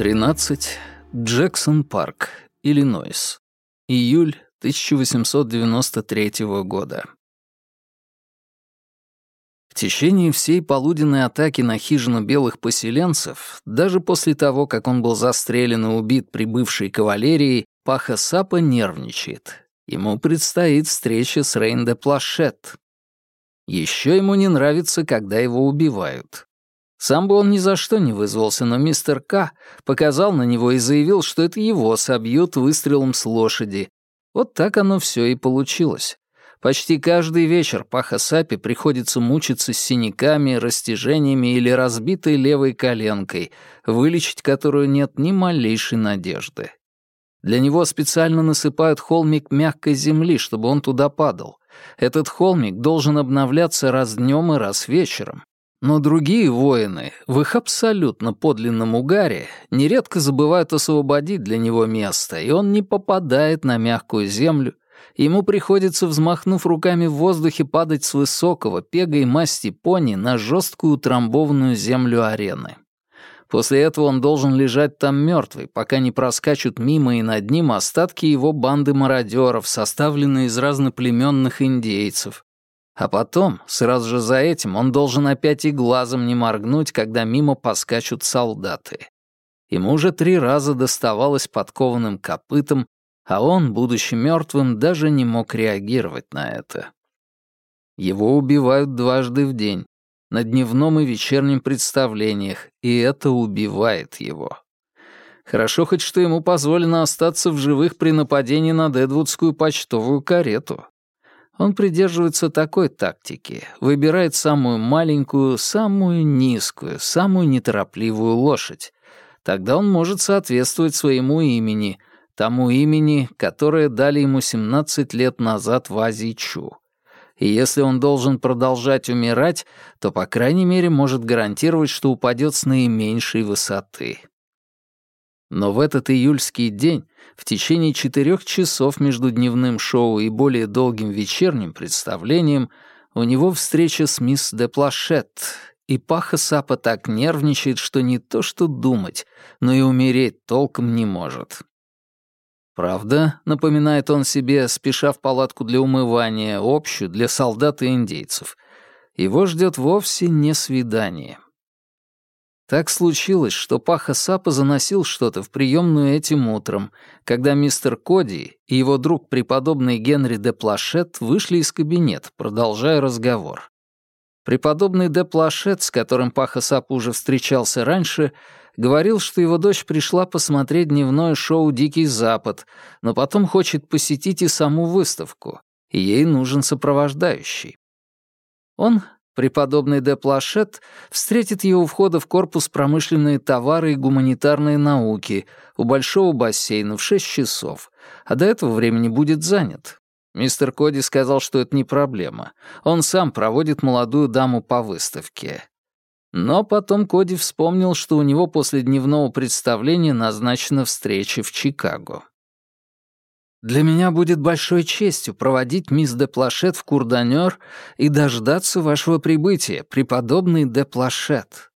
13. Джексон Парк, Иллинойс. Июль 1893 года. В течение всей полуденной атаки на хижину белых поселенцев, даже после того, как он был застрелен и убит прибывшей кавалерией, Паха Сапа нервничает. Ему предстоит встреча с Рейн де Плашет. Еще ему не нравится, когда его убивают. Сам бы он ни за что не вызвался, но мистер К. показал на него и заявил, что это его собьют выстрелом с лошади. Вот так оно все и получилось. Почти каждый вечер Паха Сапи приходится мучиться с синяками, растяжениями или разбитой левой коленкой, вылечить которую нет ни малейшей надежды. Для него специально насыпают холмик мягкой земли, чтобы он туда падал. Этот холмик должен обновляться раз днем и раз вечером. Но другие воины, в их абсолютно подлинном угаре, нередко забывают освободить для него место, и он не попадает на мягкую землю, ему приходится, взмахнув руками в воздухе, падать с высокого, пегой масти пони на жесткую утрамбованную землю арены. После этого он должен лежать там мертвый, пока не проскачут мимо и над ним остатки его банды мародеров, составленные из разноплеменных индейцев, а потом, сразу же за этим, он должен опять и глазом не моргнуть, когда мимо поскачут солдаты. Ему уже три раза доставалось подкованным копытом, а он, будучи мертвым, даже не мог реагировать на это. Его убивают дважды в день, на дневном и вечернем представлениях, и это убивает его. Хорошо хоть что ему позволено остаться в живых при нападении на Дедвудскую почтовую карету. Он придерживается такой тактики, выбирает самую маленькую, самую низкую, самую неторопливую лошадь. Тогда он может соответствовать своему имени, тому имени, которое дали ему 17 лет назад в Азии Чу. И если он должен продолжать умирать, то, по крайней мере, может гарантировать, что упадет с наименьшей высоты. Но в этот июльский день, в течение четырех часов между дневным шоу и более долгим вечерним представлением, у него встреча с мисс де Плашет, и Паха Сапа так нервничает, что не то что думать, но и умереть толком не может. Правда, напоминает он себе, спеша в палатку для умывания, общую для солдат и индейцев, его ждет вовсе не свидание. Так случилось, что Паха Сапа заносил что-то в приемную этим утром, когда мистер Коди и его друг преподобный Генри де Плашет вышли из кабинета, продолжая разговор. Преподобный де Плашет, с которым Паха Сапа уже встречался раньше, говорил, что его дочь пришла посмотреть дневное шоу «Дикий Запад», но потом хочет посетить и саму выставку, и ей нужен сопровождающий. Он Преподобный де Плашет встретит ее у входа в корпус промышленные товары и гуманитарные науки у большого бассейна в 6 часов, а до этого времени будет занят. Мистер Коди сказал, что это не проблема. Он сам проводит молодую даму по выставке. Но потом Коди вспомнил, что у него после дневного представления назначена встреча в Чикаго. Для меня будет большой честью проводить мисс де Плашет в Курданер и дождаться вашего прибытия, преподобный де Плашет.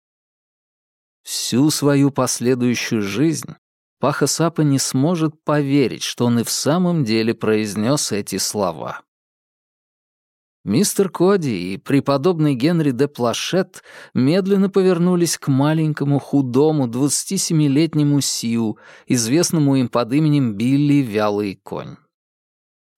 Всю свою последующую жизнь Паха Сапа не сможет поверить, что он и в самом деле произнес эти слова. Мистер Коди и преподобный Генри де Плашет медленно повернулись к маленькому, худому, 27-летнему Сиу, известному им под именем Билли Вялый Конь.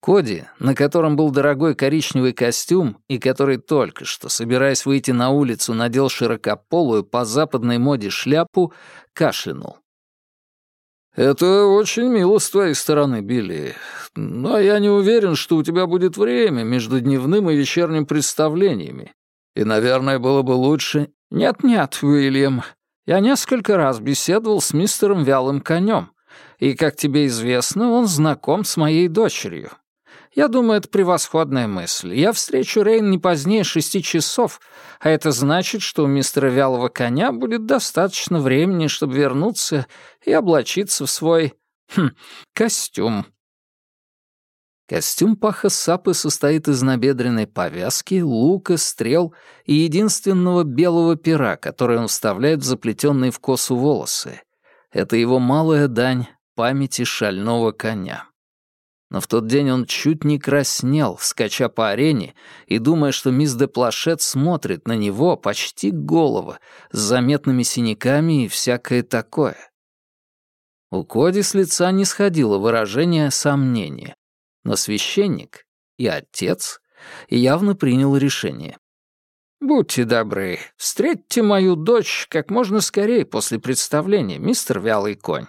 Коди, на котором был дорогой коричневый костюм и который только что, собираясь выйти на улицу, надел широкополую по западной моде шляпу, кашлянул. «Это очень мило с твоей стороны, Билли. Но я не уверен, что у тебя будет время между дневным и вечерним представлениями. И, наверное, было бы лучше...» «Нет-нет, Уильям. Я несколько раз беседовал с мистером Вялым Конем, и, как тебе известно, он знаком с моей дочерью. Я думаю, это превосходная мысль. Я встречу Рейн не позднее шести часов, а это значит, что у мистера Вялого Коня будет достаточно времени, чтобы вернуться и облачиться в свой... Хм, костюм. Костюм паха сапы состоит из набедренной повязки, лука, стрел и единственного белого пера, который он вставляет в заплетенные в косу волосы. Это его малая дань памяти шального коня. Но в тот день он чуть не краснел, скача по арене и думая, что мисс де Плашет смотрит на него почти голова, с заметными синяками и всякое такое. У Коди с лица не сходило выражение сомнения, но священник и отец явно принял решение. «Будьте добры, встретьте мою дочь как можно скорее после представления, мистер Вялый Конь.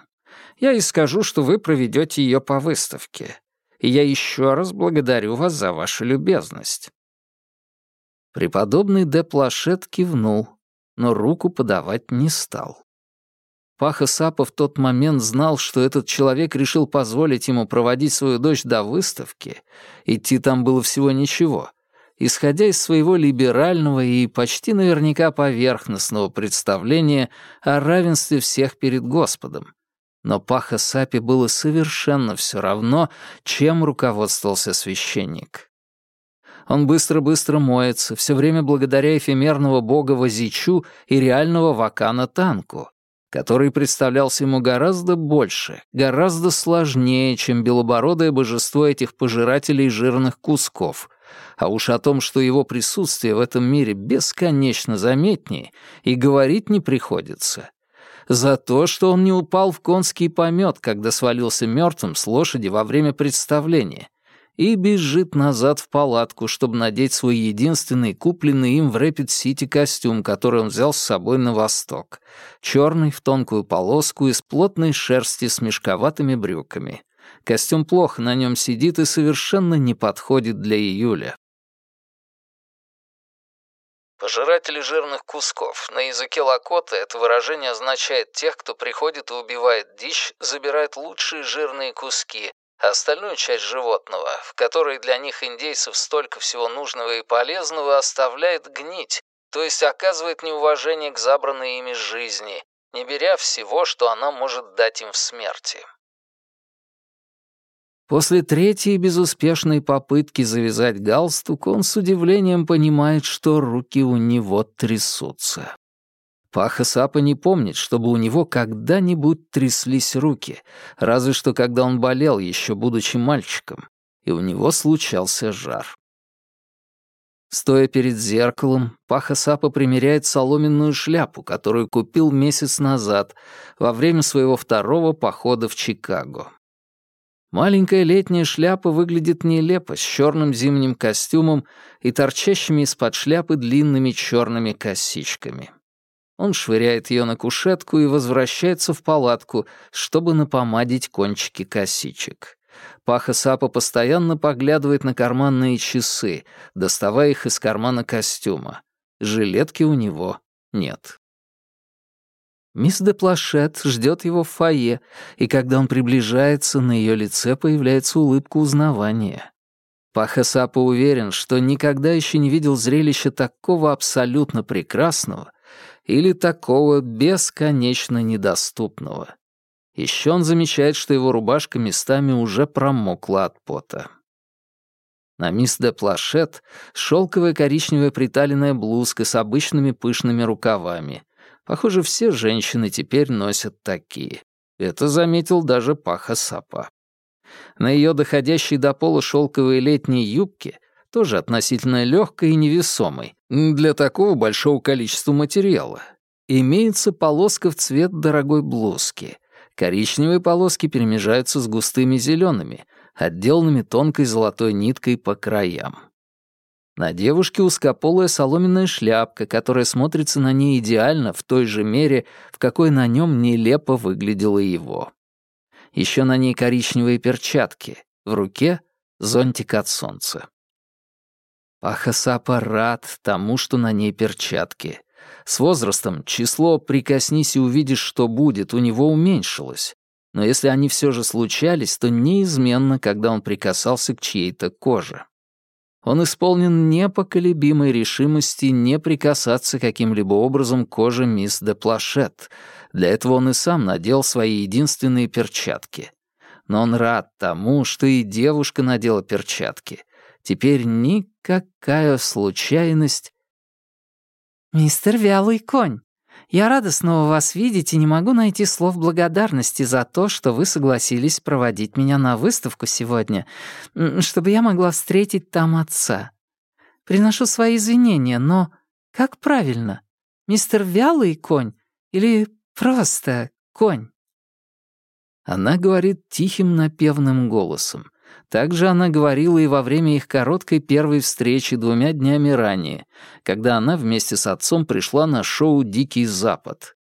Я и скажу, что вы проведете ее по выставке и я еще раз благодарю вас за вашу любезность». Преподобный де Плашет кивнул, но руку подавать не стал. Паха Сапа в тот момент знал, что этот человек решил позволить ему проводить свою дочь до выставки, идти там было всего ничего, исходя из своего либерального и почти наверняка поверхностного представления о равенстве всех перед Господом, но Паха Сапи было совершенно все равно, чем руководствовался священник. Он быстро-быстро моется, все время благодаря эфемерного бога Вазичу и реального Вакана Танку, который представлялся ему гораздо больше, гораздо сложнее, чем белобородое божество этих пожирателей жирных кусков, а уж о том, что его присутствие в этом мире бесконечно заметнее, и говорить не приходится за то, что он не упал в конский помет, когда свалился мертвым с лошади во время представления, и бежит назад в палатку, чтобы надеть свой единственный купленный им в Рэпид-Сити костюм, который он взял с собой на восток, черный в тонкую полоску из плотной шерсти с мешковатыми брюками. Костюм плохо на нем сидит и совершенно не подходит для июля. Пожиратели жирных кусков. На языке лакота это выражение означает тех, кто приходит и убивает дичь, забирает лучшие жирные куски, а остальную часть животного, в которой для них индейцев столько всего нужного и полезного, оставляет гнить, то есть оказывает неуважение к забранной ими жизни, не беря всего, что она может дать им в смерти. После третьей безуспешной попытки завязать галстук, он с удивлением понимает, что руки у него трясутся. Паха Сапа не помнит, чтобы у него когда-нибудь тряслись руки, разве что когда он болел, еще будучи мальчиком, и у него случался жар. Стоя перед зеркалом, Паха Сапа примеряет соломенную шляпу, которую купил месяц назад, во время своего второго похода в Чикаго. Маленькая летняя шляпа выглядит нелепо с черным зимним костюмом и торчащими из-под шляпы длинными черными косичками. Он швыряет ее на кушетку и возвращается в палатку, чтобы напомадить кончики косичек. Паха Сапа постоянно поглядывает на карманные часы, доставая их из кармана костюма. Жилетки у него нет. Мисс де Плашет ждет его в фойе, и когда он приближается, на ее лице появляется улыбка узнавания. Паха Сапа уверен, что никогда еще не видел зрелища такого абсолютно прекрасного или такого бесконечно недоступного. Еще он замечает, что его рубашка местами уже промокла от пота. На мисс де Плашет шелковая коричневая приталенная блузка с обычными пышными рукавами — Похоже, все женщины теперь носят такие. Это заметил даже Паха Сапа. На ее доходящей до пола шелковой летней юбке, тоже относительно легкой и невесомой, для такого большого количества материала, имеется полоска в цвет дорогой блузки. Коричневые полоски перемежаются с густыми зелеными, отделанными тонкой золотой ниткой по краям. На девушке узкополая соломенная шляпка, которая смотрится на ней идеально в той же мере, в какой на нем нелепо выглядело его. Еще на ней коричневые перчатки, в руке — зонтик от солнца. Пахасапа рад тому, что на ней перчатки. С возрастом число «прикоснись и увидишь, что будет» у него уменьшилось. Но если они все же случались, то неизменно, когда он прикасался к чьей-то коже. Он исполнен непоколебимой решимости не прикасаться каким-либо образом к коже мисс де Плашет. Для этого он и сам надел свои единственные перчатки. Но он рад тому, что и девушка надела перчатки. Теперь никакая случайность... «Мистер Вялый Конь, Я рада снова вас видеть и не могу найти слов благодарности за то, что вы согласились проводить меня на выставку сегодня, чтобы я могла встретить там отца. Приношу свои извинения, но как правильно? Мистер Вялый конь или просто конь?» Она говорит тихим напевным голосом. Также она говорила и во время их короткой первой встречи двумя днями ранее, когда она вместе с отцом пришла на шоу «Дикий Запад».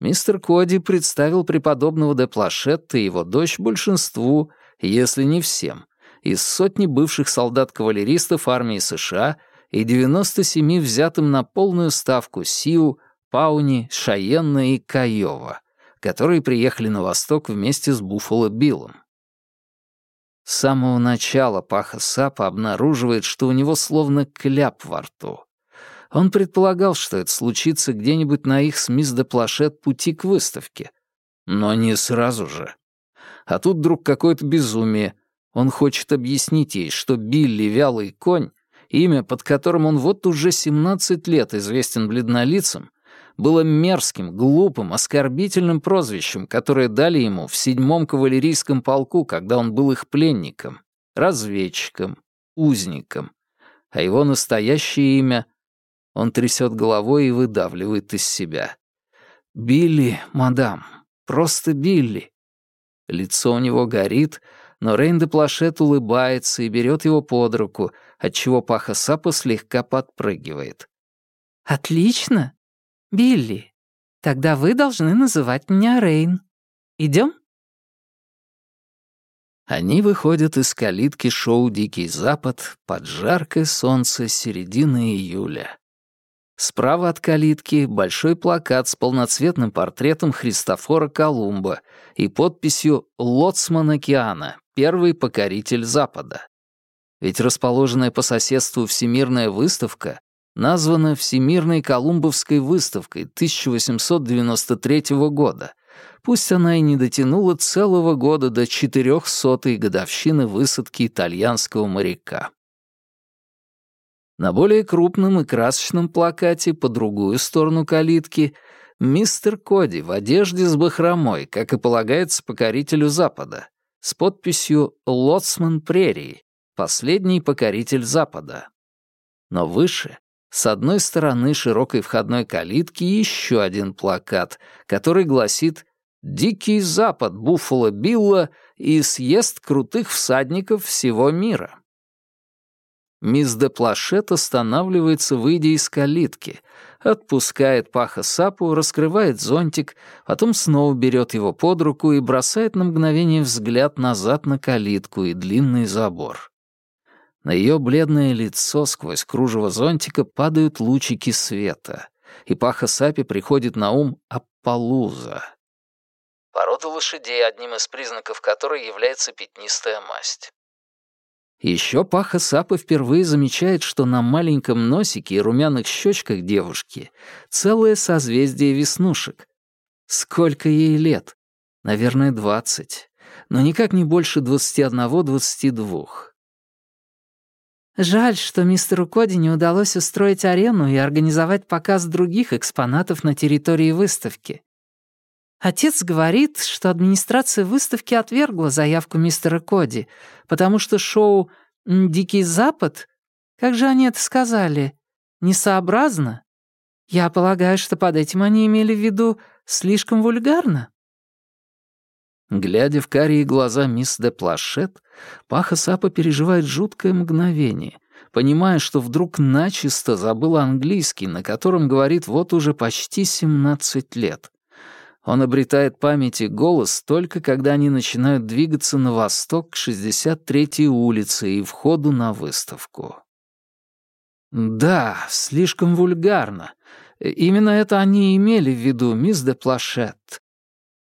Мистер Коди представил преподобного де Плашетта и его дочь большинству, если не всем, из сотни бывших солдат-кавалеристов армии США и 97 взятым на полную ставку Сиу, Пауни, Шаенна и Каева, которые приехали на восток вместе с Буффало Биллом. С самого начала Паха Сапа обнаруживает, что у него словно кляп во рту. Он предполагал, что это случится где-нибудь на их с мисс де Плашет пути к выставке. Но не сразу же. А тут вдруг какое-то безумие. Он хочет объяснить ей, что Билли Вялый Конь, имя, под которым он вот уже 17 лет известен бледнолицам, было мерзким, глупым, оскорбительным прозвищем, которое дали ему в седьмом кавалерийском полку, когда он был их пленником, разведчиком, узником. А его настоящее имя он трясет головой и выдавливает из себя. «Билли, мадам, просто Билли». Лицо у него горит, но Рейн де Плашет улыбается и берет его под руку, отчего паха Сапа слегка подпрыгивает. «Отлично! «Билли, тогда вы должны называть меня Рейн. Идем?» Они выходят из калитки шоу «Дикий Запад» под жаркое солнце середины июля. Справа от калитки большой плакат с полноцветным портретом Христофора Колумба и подписью «Лоцман океана. Первый покоритель Запада». Ведь расположенная по соседству Всемирная выставка названа Всемирной Колумбовской выставкой 1893 года, пусть она и не дотянула целого года до 400-й годовщины высадки итальянского моряка. На более крупном и красочном плакате по другую сторону калитки мистер Коди в одежде с бахромой, как и полагается покорителю Запада, с подписью «Лоцман прерии», последний покоритель Запада. Но выше с одной стороны широкой входной калитки еще один плакат, который гласит «Дикий Запад Буффало Билла и съезд крутых всадников всего мира». Мисс де Плашет останавливается, выйдя из калитки, отпускает паха сапу, раскрывает зонтик, потом снова берет его под руку и бросает на мгновение взгляд назад на калитку и длинный забор. На ее бледное лицо сквозь кружево зонтика падают лучики света, и Паха Сапи приходит на ум Аппалуза. Порода лошадей, одним из признаков которой является пятнистая масть. Еще Паха Сапа впервые замечает, что на маленьком носике и румяных щечках девушки целое созвездие веснушек. Сколько ей лет? Наверное, двадцать. Но никак не больше двадцати одного-двадцати двух. Жаль, что мистеру Коди не удалось устроить арену и организовать показ других экспонатов на территории выставки. Отец говорит, что администрация выставки отвергла заявку мистера Коди, потому что шоу «Дикий Запад», как же они это сказали, несообразно. Я полагаю, что под этим они имели в виду слишком вульгарно. Глядя в карие глаза мисс де Плашет, Паха Сапа переживает жуткое мгновение, понимая, что вдруг начисто забыл английский, на котором говорит вот уже почти 17 лет. Он обретает память и голос только когда они начинают двигаться на восток к 63-й улице и входу на выставку. Да, слишком вульгарно. Именно это они имели в виду, мисс де Плашет.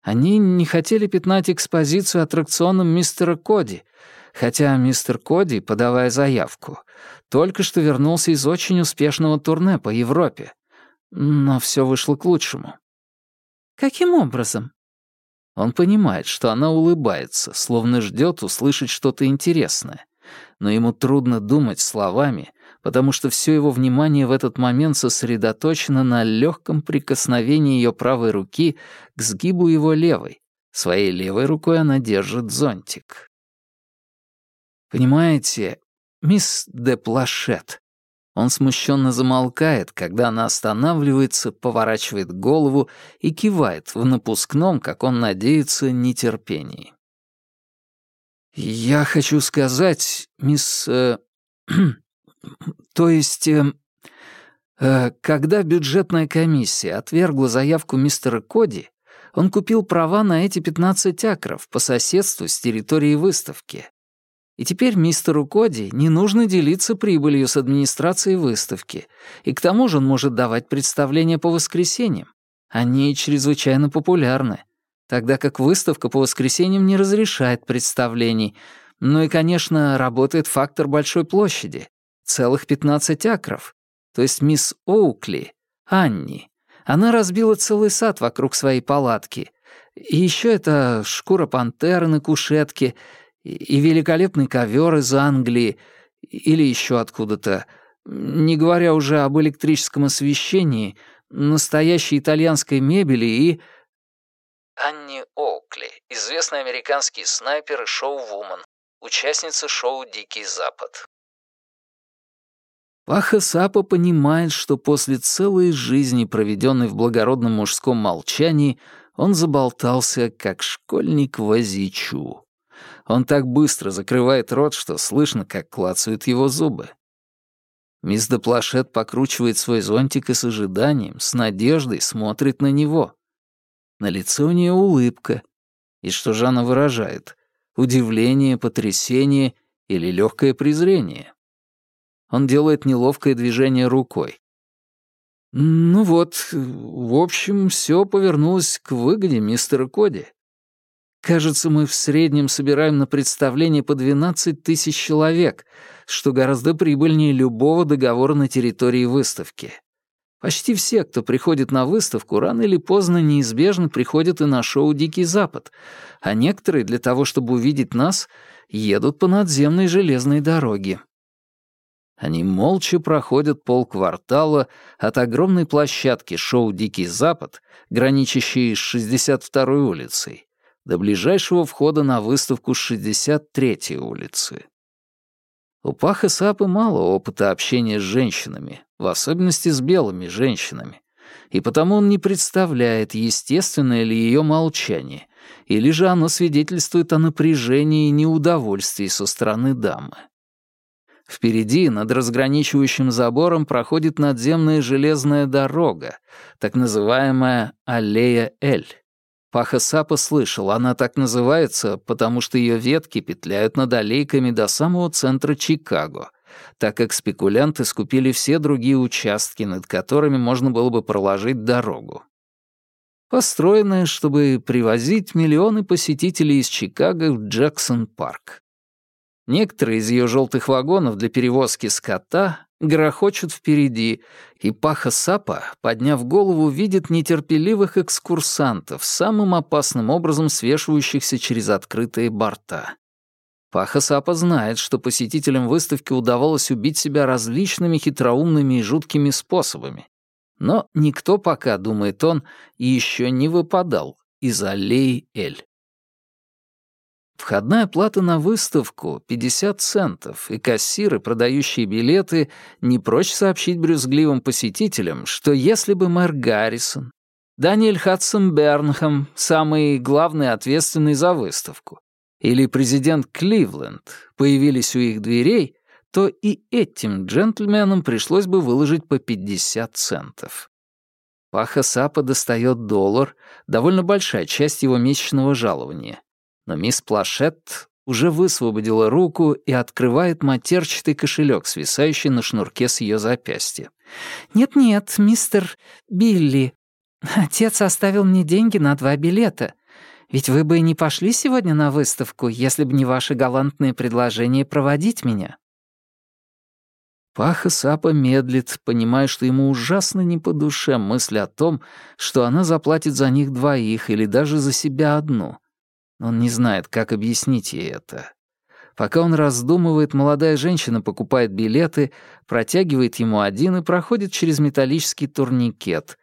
Они не хотели пятнать экспозицию аттракционом мистера Коди, хотя мистер Коди, подавая заявку, только что вернулся из очень успешного турне по Европе. Но все вышло к лучшему. «Каким образом?» Он понимает, что она улыбается, словно ждет услышать что-то интересное. но ему трудно думать словами, потому что все его внимание в этот момент сосредоточено на легком прикосновении ее правой руки к сгибу его левой. Своей левой рукой она держит зонтик. Понимаете, мисс де Плашет, он смущенно замолкает, когда она останавливается, поворачивает голову и кивает в напускном, как он надеется, нетерпении. «Я хочу сказать, мисс... Э, то есть... Э, э, когда бюджетная комиссия отвергла заявку мистера Коди, он купил права на эти 15 акров по соседству с территорией выставки. И теперь мистеру Коди не нужно делиться прибылью с администрацией выставки, и к тому же он может давать представления по воскресеньям. Они чрезвычайно популярны тогда как выставка по воскресеньям не разрешает представлений. Ну и, конечно, работает фактор большой площади. Целых 15 акров. То есть мисс Оукли, Анни, она разбила целый сад вокруг своей палатки. И еще это шкура пантеры на кушетке и великолепный ковер из Англии или еще откуда-то. Не говоря уже об электрическом освещении, настоящей итальянской мебели и Анни Оукли, известный американский снайпер и шоу-вумен, участница шоу «Дикий Запад». Паха Сапа понимает, что после целой жизни, проведенной в благородном мужском молчании, он заболтался, как школьник в Азичу. Он так быстро закрывает рот, что слышно, как клацают его зубы. Мисс Деплашет покручивает свой зонтик и с ожиданием, с надеждой смотрит на него. На лице у нее улыбка. И что же она выражает? Удивление, потрясение или легкое презрение? Он делает неловкое движение рукой. Ну вот, в общем, все повернулось к выгоде мистера Коди. Кажется, мы в среднем собираем на представление по 12 тысяч человек, что гораздо прибыльнее любого договора на территории выставки. Почти все, кто приходит на выставку, рано или поздно неизбежно приходят и на шоу «Дикий Запад», а некоторые для того, чтобы увидеть нас, едут по надземной железной дороге. Они молча проходят полквартала от огромной площадки шоу «Дикий Запад», граничащей с 62-й улицей, до ближайшего входа на выставку с 63-й улицы. У Паха Сапы мало опыта общения с женщинами, в особенности с белыми женщинами, и потому он не представляет, естественное ли ее молчание, или же оно свидетельствует о напряжении и неудовольствии со стороны дамы. Впереди, над разграничивающим забором, проходит надземная железная дорога, так называемая «Аллея Эль». Паха Сапа слышал, она так называется, потому что ее ветки петляют над аллейками до самого центра Чикаго, так как спекулянты скупили все другие участки, над которыми можно было бы проложить дорогу. Построенная, чтобы привозить миллионы посетителей из Чикаго в Джексон-парк. Некоторые из ее желтых вагонов для перевозки скота грохочут впереди, и Паха Сапа, подняв голову, видит нетерпеливых экскурсантов, самым опасным образом свешивающихся через открытые борта. Паха Сапа знает, что посетителям выставки удавалось убить себя различными хитроумными и жуткими способами. Но никто пока, думает он, еще не выпадал из аллеи Эль. Входная плата на выставку — 50 центов, и кассиры, продающие билеты, не прочь сообщить брюзгливым посетителям, что если бы мэр Гаррисон, Даниэль Хадсон Бернхэм, самый главный ответственный за выставку, или президент Кливленд появились у их дверей, то и этим джентльменам пришлось бы выложить по 50 центов. Паха Сапа достает доллар, довольно большая часть его месячного жалования, но мисс Плашет уже высвободила руку и открывает матерчатый кошелек, свисающий на шнурке с ее запястья. «Нет-нет, мистер Билли, отец оставил мне деньги на два билета. Ведь вы бы и не пошли сегодня на выставку, если бы не ваше галантное предложение проводить меня». Паха Сапа медлит, понимая, что ему ужасно не по душе мысль о том, что она заплатит за них двоих или даже за себя одну — он не знает, как объяснить ей это. Пока он раздумывает, молодая женщина покупает билеты, протягивает ему один и проходит через металлический турникет.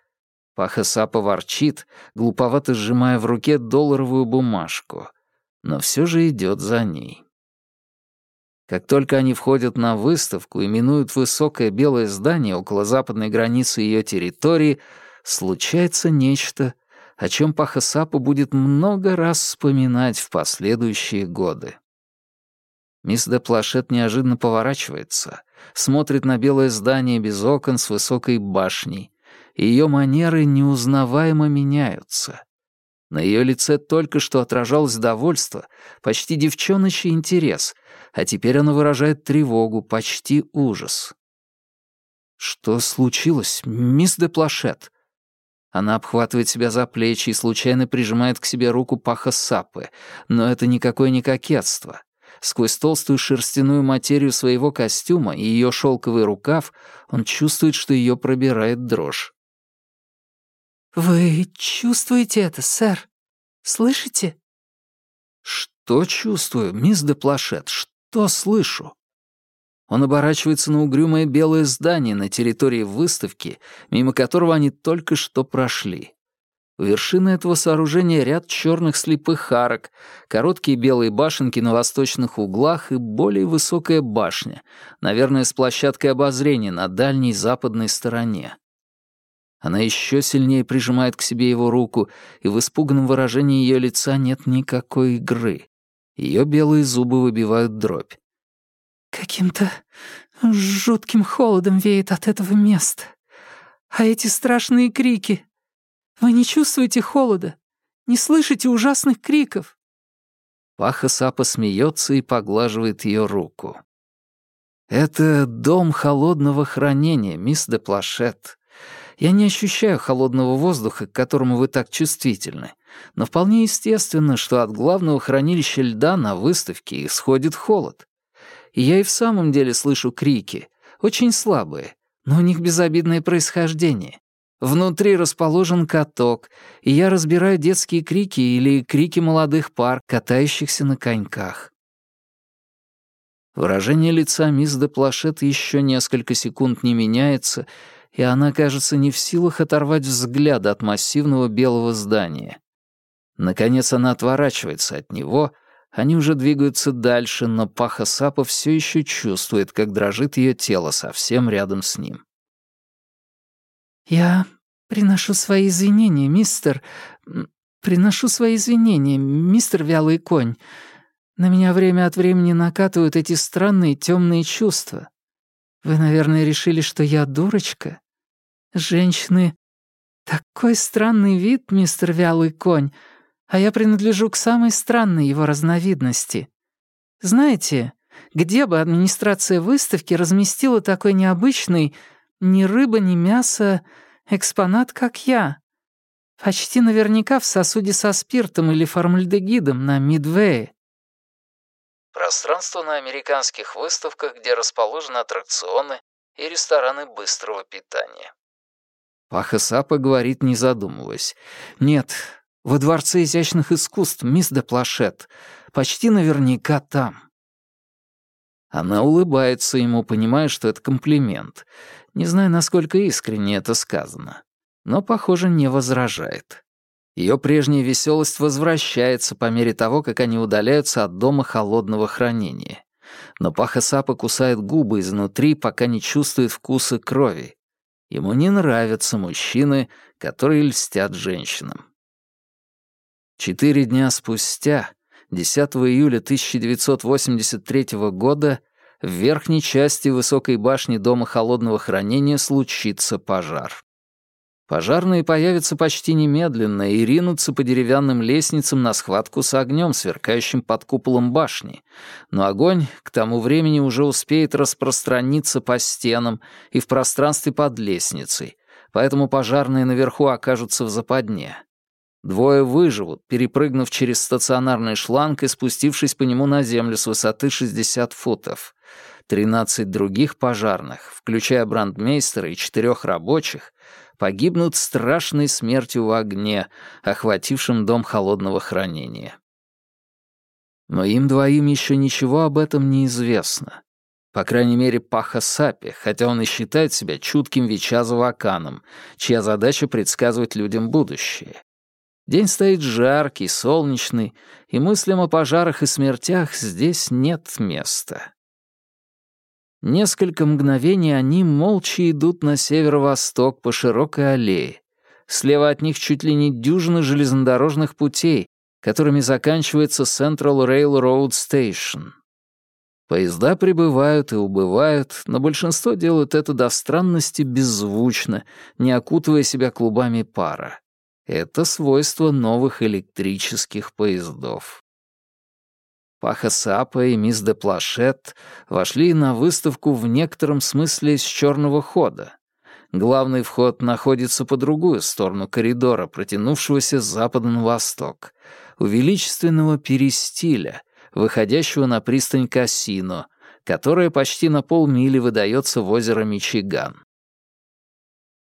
Паха Сапа ворчит, глуповато сжимая в руке долларовую бумажку, но все же идет за ней. Как только они входят на выставку и минуют высокое белое здание около западной границы ее территории, случается нечто, о чем Пахасапа будет много раз вспоминать в последующие годы. Мисс де Плашет неожиданно поворачивается, смотрит на белое здание без окон с высокой башней, и ее манеры неузнаваемо меняются. На ее лице только что отражалось довольство, почти девчоночий интерес, а теперь оно выражает тревогу, почти ужас. «Что случилось, мисс де Плашет?» Она обхватывает себя за плечи и случайно прижимает к себе руку Паха Сапы, но это никакое не кокетство. Сквозь толстую шерстяную материю своего костюма и ее шелковый рукав он чувствует, что ее пробирает дрожь. «Вы чувствуете это, сэр? Слышите?» «Что чувствую, мисс де Плашет? Что слышу?» Он оборачивается на угрюмое белое здание на территории выставки, мимо которого они только что прошли. У вершины этого сооружения ряд черных слепых арок, короткие белые башенки на восточных углах и более высокая башня, наверное, с площадкой обозрения на дальней западной стороне. Она еще сильнее прижимает к себе его руку, и в испуганном выражении ее лица нет никакой игры. Ее белые зубы выбивают дробь. «Каким-то жутким холодом веет от этого места. А эти страшные крики. Вы не чувствуете холода? Не слышите ужасных криков?» Паха Сапа смеется и поглаживает ее руку. «Это дом холодного хранения, мисс де Плашет. Я не ощущаю холодного воздуха, к которому вы так чувствительны, но вполне естественно, что от главного хранилища льда на выставке исходит холод. Я и в самом деле слышу крики, очень слабые, но у них безобидное происхождение. Внутри расположен каток, и я разбираю детские крики или крики молодых пар, катающихся на коньках. Выражение лица мисс де Плашет еще несколько секунд не меняется, и она, кажется, не в силах оторвать взгляд от массивного белого здания. Наконец она отворачивается от него, они уже двигаются дальше, но Паха Сапа все еще чувствует, как дрожит ее тело совсем рядом с ним. «Я приношу свои извинения, мистер... Приношу свои извинения, мистер Вялый Конь. На меня время от времени накатывают эти странные темные чувства. Вы, наверное, решили, что я дурочка? Женщины... Такой странный вид, мистер Вялый Конь, а я принадлежу к самой странной его разновидности. Знаете, где бы администрация выставки разместила такой необычный ни рыба, ни мясо экспонат, как я? Почти наверняка в сосуде со спиртом или формальдегидом на Мидвее. Пространство на американских выставках, где расположены аттракционы и рестораны быстрого питания. Паха Сапа говорит, не задумываясь. «Нет, во Дворце изящных искусств, мисс де Плашет. Почти наверняка там». Она улыбается ему, понимая, что это комплимент. Не знаю, насколько искренне это сказано. Но, похоже, не возражает. Ее прежняя веселость возвращается по мере того, как они удаляются от дома холодного хранения. Но Паха Сапа кусает губы изнутри, пока не чувствует вкуса крови. Ему не нравятся мужчины, которые льстят женщинам. Четыре дня спустя, 10 июля 1983 года, в верхней части высокой башни Дома холодного хранения случится пожар. Пожарные появятся почти немедленно и ринутся по деревянным лестницам на схватку с огнем, сверкающим под куполом башни. Но огонь к тому времени уже успеет распространиться по стенам и в пространстве под лестницей, поэтому пожарные наверху окажутся в западне. Двое выживут, перепрыгнув через стационарный шланг и спустившись по нему на землю с высоты 60 футов. Тринадцать других пожарных, включая брандмейстера и четырех рабочих, погибнут страшной смертью в огне, охватившем дом холодного хранения. Но им двоим еще ничего об этом не известно. По крайней мере, Паха Сапи, хотя он и считает себя чутким Вичаза чья задача предсказывать людям будущее. День стоит жаркий, солнечный, и мыслям о пожарах и смертях здесь нет места. Несколько мгновений они молча идут на северо-восток по широкой аллее. Слева от них чуть ли не дюжина железнодорожных путей, которыми заканчивается Central Railroad Station. Поезда прибывают и убывают, но большинство делают это до странности беззвучно, не окутывая себя клубами пара. Это свойство новых электрических поездов. Паха Сапа и мисс де Плашет вошли на выставку в некотором смысле с черного хода. Главный вход находится по другую сторону коридора, протянувшегося с запада на восток, у величественного перистиля, выходящего на пристань Кассино, которая почти на полмили выдается в озеро Мичиган.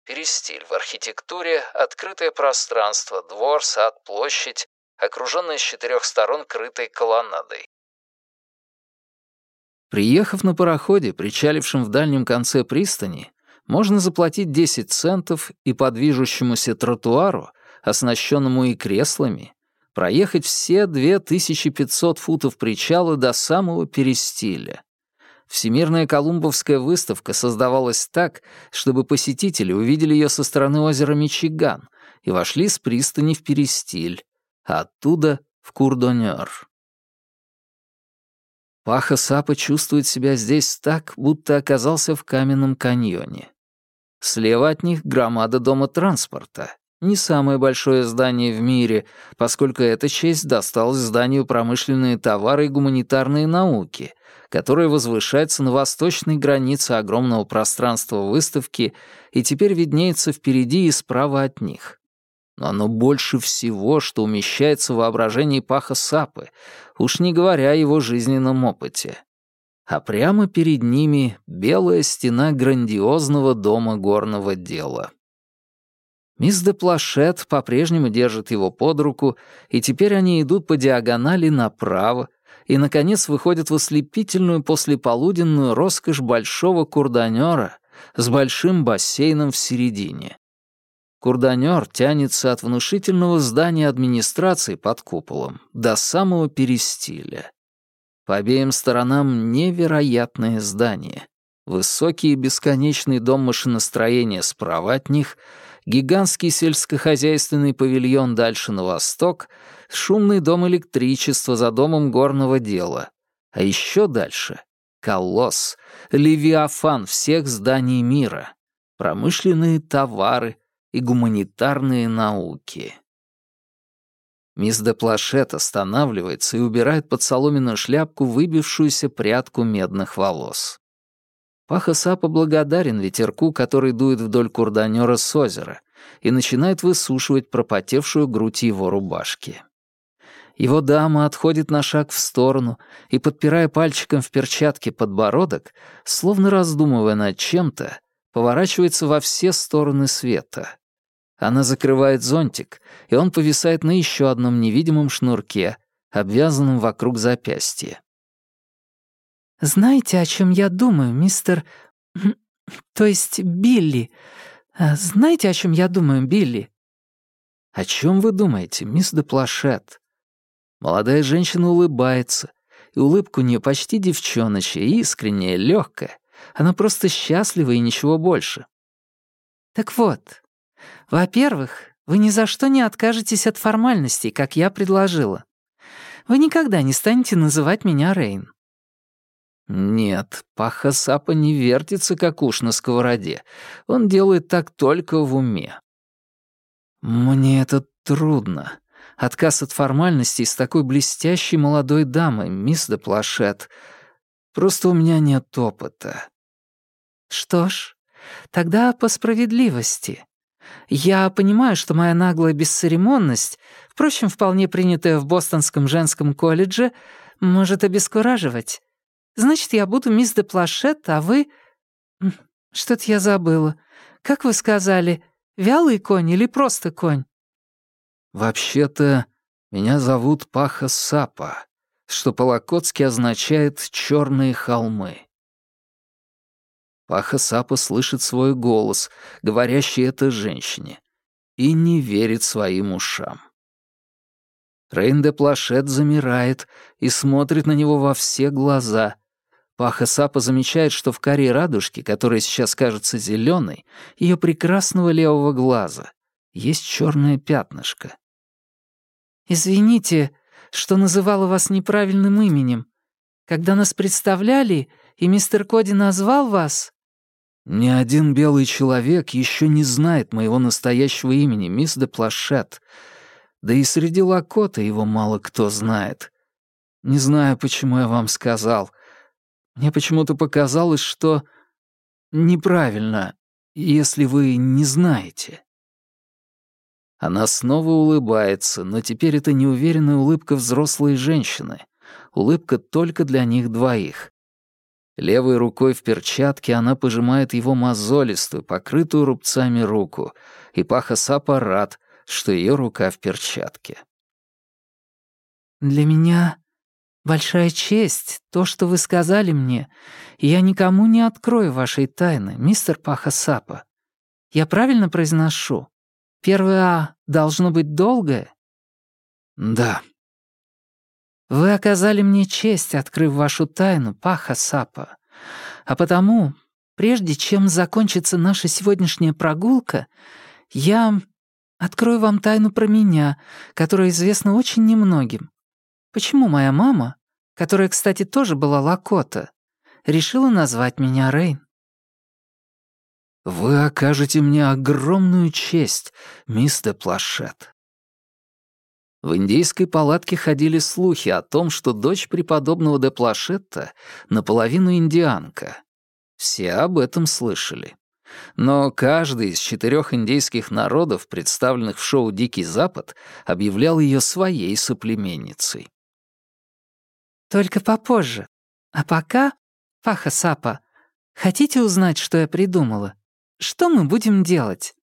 Перистиль в архитектуре — открытое пространство, двор, сад, площадь, окруженная с четырех сторон крытой колоннадой. Приехав на пароходе, причалившем в дальнем конце пристани, можно заплатить 10 центов и по движущемуся тротуару, оснащенному и креслами, проехать все 2500 футов причала до самого перестиля. Всемирная Колумбовская выставка создавалась так, чтобы посетители увидели ее со стороны озера Мичиган и вошли с пристани в Перестиль, а оттуда в Курдонер. Паха Сапа чувствует себя здесь так, будто оказался в каменном каньоне. Слева от них громада дома транспорта, не самое большое здание в мире, поскольку эта честь досталась зданию промышленные товары и гуманитарные науки, которое возвышается на восточной границе огромного пространства выставки и теперь виднеется впереди и справа от них. Но оно больше всего, что умещается в воображении Паха Сапы, уж не говоря о его жизненном опыте. А прямо перед ними белая стена грандиозного дома горного дела. Мисс де Плашет по-прежнему держит его под руку, и теперь они идут по диагонали направо и, наконец, выходят в ослепительную послеполуденную роскошь большого курданера с большим бассейном в середине. Курданер тянется от внушительного здания администрации под куполом до самого перестиля. По обеим сторонам невероятное здание. Высокий бесконечный дом машиностроения справа от них — гигантский сельскохозяйственный павильон дальше на восток, шумный дом электричества за домом горного дела. А еще дальше — колосс, левиафан всех зданий мира, промышленные товары и гуманитарные науки. Мисс де Плашет останавливается и убирает под соломенную шляпку выбившуюся прядку медных волос. Паха Сапа благодарен ветерку, который дует вдоль курданера с озера, и начинает высушивать пропотевшую грудь его рубашки. Его дама отходит на шаг в сторону и, подпирая пальчиком в перчатке подбородок, словно раздумывая над чем-то, поворачивается во все стороны света. Она закрывает зонтик, и он повисает на еще одном невидимом шнурке, обвязанном вокруг запястья. «Знаете, о чем я думаю, мистер... То есть Билли? А знаете, о чем я думаю, Билли?» «О чем вы думаете, мисс де Плашет?» Молодая женщина улыбается, и улыбка у нее почти девчоночья, искренняя, легкая. Она просто счастлива и ничего больше. «Так вот, во-первых, вы ни за что не откажетесь от формальностей, как я предложила. Вы никогда не станете называть меня Рейн. Нет, Паха Сапа не вертится, как уж на сковороде. Он делает так только в уме. Мне это трудно. Отказ от формальностей с такой блестящей молодой дамой, мисс де Плашет. Просто у меня нет опыта. Что ж, тогда по справедливости. Я понимаю, что моя наглая бесцеремонность, впрочем, вполне принятая в Бостонском женском колледже, может обескураживать. Значит, я буду мисс де Плашет, а вы... Что-то я забыла. Как вы сказали, вялый конь или просто конь?» «Вообще-то, меня зовут Паха Сапа, что по-лакотски означает «черные холмы». Паха Сапа слышит свой голос, говорящий это женщине, и не верит своим ушам. Рейн де Плашет замирает и смотрит на него во все глаза. Паха Сапа замечает, что в коре радужки, которая сейчас кажется зеленой, ее прекрасного левого глаза, есть черное пятнышко. «Извините, что называла вас неправильным именем. Когда нас представляли, и мистер Коди назвал вас...» «Ни один белый человек еще не знает моего настоящего имени, мисс де Плашет. Да и среди Лакота его мало кто знает. Не знаю, почему я вам сказал. Мне почему-то показалось, что неправильно, если вы не знаете». Она снова улыбается, но теперь это неуверенная улыбка взрослой женщины. Улыбка только для них двоих. Левой рукой в перчатке она пожимает его мозолистую, покрытую рубцами руку, и Паха Сапа рад, что ее рука в перчатке. «Для меня большая честь то, что вы сказали мне, и я никому не открою вашей тайны, мистер Паха Сапа. Я правильно произношу?» Первое «А» должно быть долгое? Да. Вы оказали мне честь, открыв вашу тайну, Паха Сапа. А потому, прежде чем закончится наша сегодняшняя прогулка, я открою вам тайну про меня, которая известна очень немногим. Почему моя мама, которая, кстати, тоже была Лакота, решила назвать меня Рейн? «Вы окажете мне огромную честь, мистер Плашет». В индейской палатке ходили слухи о том, что дочь преподобного де Плашетта наполовину индианка. Все об этом слышали. Но каждый из четырех индейских народов, представленных в шоу «Дикий Запад», объявлял ее своей соплеменницей. «Только попозже. А пока, Паха Сапа, хотите узнать, что я придумала?» Что мы будем делать?»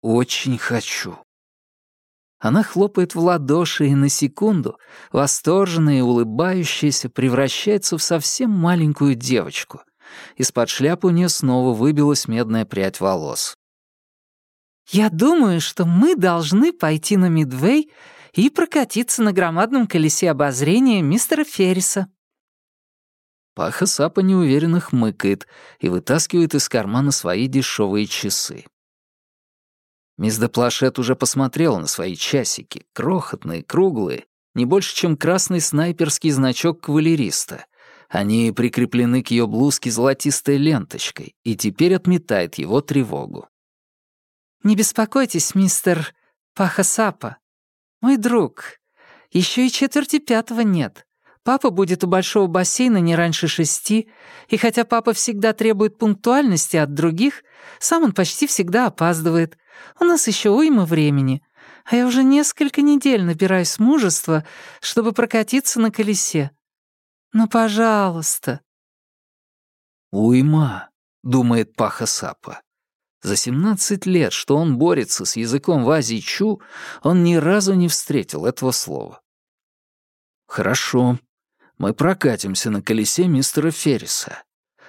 «Очень хочу». Она хлопает в ладоши и на секунду, восторженная и улыбающаяся, превращается в совсем маленькую девочку. Из-под шляпы у нее снова выбилась медная прядь волос. «Я думаю, что мы должны пойти на Мидвей и прокатиться на громадном колесе обозрения мистера Ферриса», Паха Сапа неуверенно хмыкает и вытаскивает из кармана свои дешевые часы. Мисс де уже посмотрела на свои часики, крохотные, круглые, не больше, чем красный снайперский значок кавалериста. Они прикреплены к ее блузке золотистой ленточкой, и теперь отметает его тревогу. «Не беспокойтесь, мистер Паха Сапа. Мой друг, еще и четверти пятого нет. Папа будет у большого бассейна не раньше шести, и хотя папа всегда требует пунктуальности от других, сам он почти всегда опаздывает. У нас еще уйма времени, а я уже несколько недель набираюсь мужества, чтобы прокатиться на колесе. Ну, пожалуйста». «Уйма», — думает Паха Сапа. За 17 лет, что он борется с языком Вази Чу, он ни разу не встретил этого слова. «Хорошо, мы прокатимся на колесе мистера Ферриса.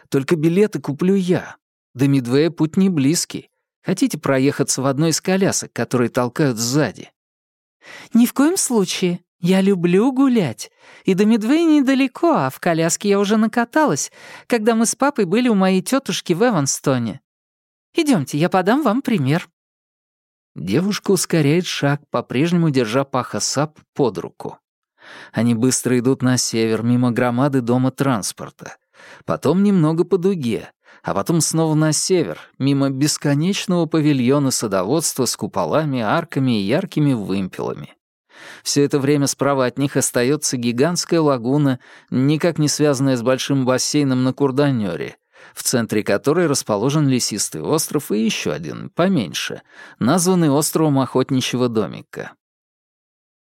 Только билеты куплю я. До Мидвея путь не близкий. Хотите проехаться в одной из колясок, которые толкают сзади?» «Ни в коем случае. Я люблю гулять. И до Мидвея недалеко, а в коляске я уже накаталась, когда мы с папой были у моей тетушки в Эванстоне. Идемте, я подам вам пример». Девушка ускоряет шаг, по-прежнему держа Паха Сап под руку. Они быстро идут на север, мимо громады дома транспорта. Потом немного по дуге, а потом снова на север, мимо бесконечного павильона садоводства с куполами, арками и яркими вымпелами. Все это время справа от них остается гигантская лагуна, никак не связанная с большим бассейном на Курданёре, в центре которой расположен лесистый остров и еще один, поменьше, названный островом охотничьего домика.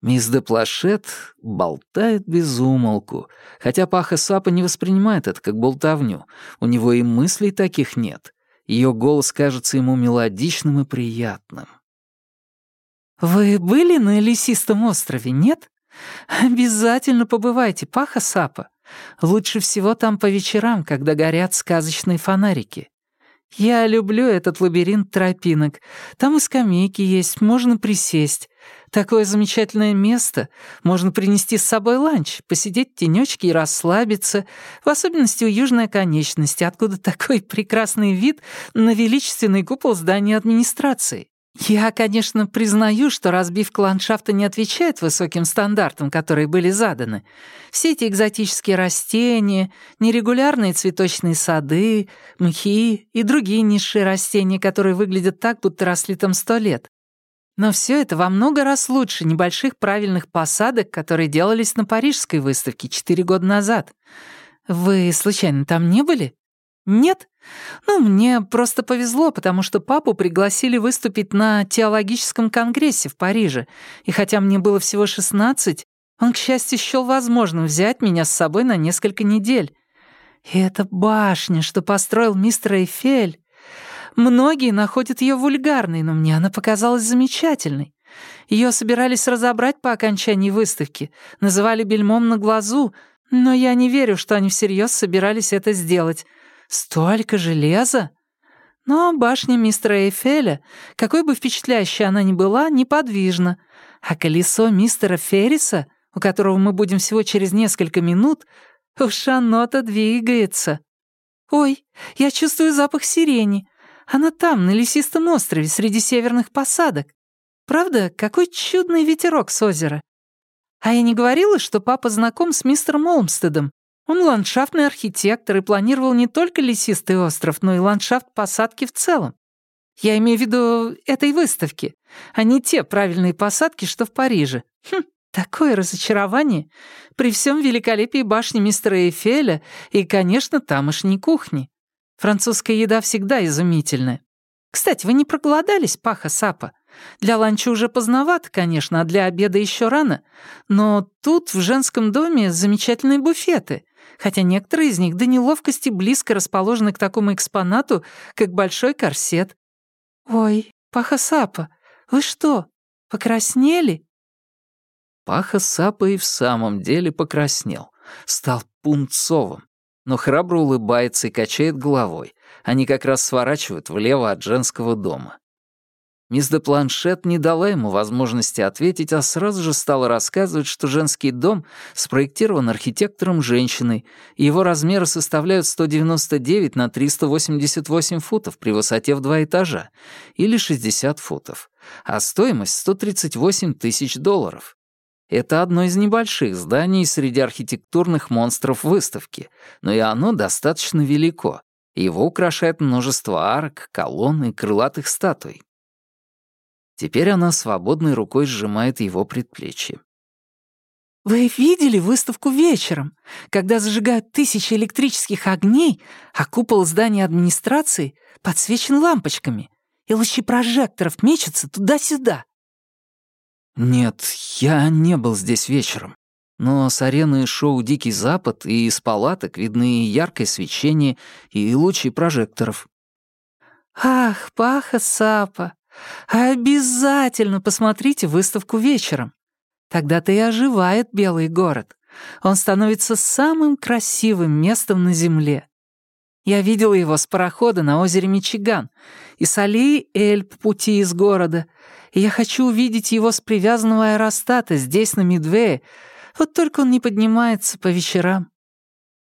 Мисс де Плашет болтает без умолку, хотя Паха Сапа не воспринимает это как болтовню, у него и мыслей таких нет. Ее голос кажется ему мелодичным и приятным. «Вы были на лесистом острове, нет? Обязательно побывайте, Паха Сапа. Лучше всего там по вечерам, когда горят сказочные фонарики. Я люблю этот лабиринт тропинок. Там и скамейки есть, можно присесть. Такое замечательное место. Можно принести с собой ланч, посидеть в тенёчке и расслабиться, в особенности у южной оконечности, откуда такой прекрасный вид на величественный купол здания администрации. Я, конечно, признаю, что разбивка ландшафта не отвечает высоким стандартам, которые были заданы. Все эти экзотические растения, нерегулярные цветочные сады, мхи и другие низшие растения, которые выглядят так, будто росли там сто лет. Но все это во много раз лучше небольших правильных посадок, которые делались на парижской выставке четыре года назад. Вы, случайно, там не были? Нет? Ну, мне просто повезло, потому что папу пригласили выступить на теологическом конгрессе в Париже, и хотя мне было всего 16, он, к счастью, счёл возможным взять меня с собой на несколько недель. И эта башня, что построил мистер Эйфель, многие находят её вульгарной, но мне она показалась замечательной. Её собирались разобрать по окончании выставки, называли бельмом на глазу, но я не верю, что они всерьез собирались это сделать — Столько железа! Но башня мистера Эйфеля, какой бы впечатляющей она ни была, неподвижна, а колесо мистера Ферриса, у которого мы будем всего через несколько минут, уж оно-то двигается. Ой, я чувствую запах сирени. Она там, на лесистом острове, среди северных посадок. Правда, какой чудный ветерок с озера. А я не говорила, что папа знаком с мистером Олмстедом, он ландшафтный архитектор и планировал не только лесистый остров, но и ландшафт посадки в целом. Я имею в виду этой выставки, а не те правильные посадки, что в Париже. Хм, такое разочарование при всем великолепии башни мистера Эйфеля и, конечно, тамошней кухни. Французская еда всегда изумительная. Кстати, вы не проголодались, Паха Сапа? Для ланча уже поздновато, конечно, а для обеда еще рано. Но тут, в женском доме, замечательные буфеты хотя некоторые из них до неловкости близко расположены к такому экспонату, как большой корсет. «Ой, Паха Сапа, вы что, покраснели?» Паха Сапа и в самом деле покраснел, стал пунцовым, но храбро улыбается и качает головой. Они как раз сворачивают влево от женского дома. Мисс де Планшет не дала ему возможности ответить, а сразу же стала рассказывать, что женский дом спроектирован архитектором-женщиной, и его размеры составляют 199 на 388 футов при высоте в два этажа, или 60 футов, а стоимость — 138 тысяч долларов. Это одно из небольших зданий среди архитектурных монстров выставки, но и оно достаточно велико. Его украшает множество арок, колонн и крылатых статуй. Теперь она свободной рукой сжимает его предплечье. «Вы видели выставку вечером, когда зажигают тысячи электрических огней, а купол здания администрации подсвечен лампочками, и лучи прожекторов мечутся туда-сюда?» «Нет, я не был здесь вечером. Но с арены шоу «Дикий Запад» и из палаток видны яркое свечение и лучи прожекторов». «Ах, Паха Сапа, Обязательно посмотрите выставку вечером. Тогда-то и оживает Белый город. Он становится самым красивым местом на Земле. Я видела его с парохода на озере Мичиган и с аллеи Эльп пути из города, я хочу увидеть его с привязанного аэростата здесь, на Мидвее, вот только он не поднимается по вечерам.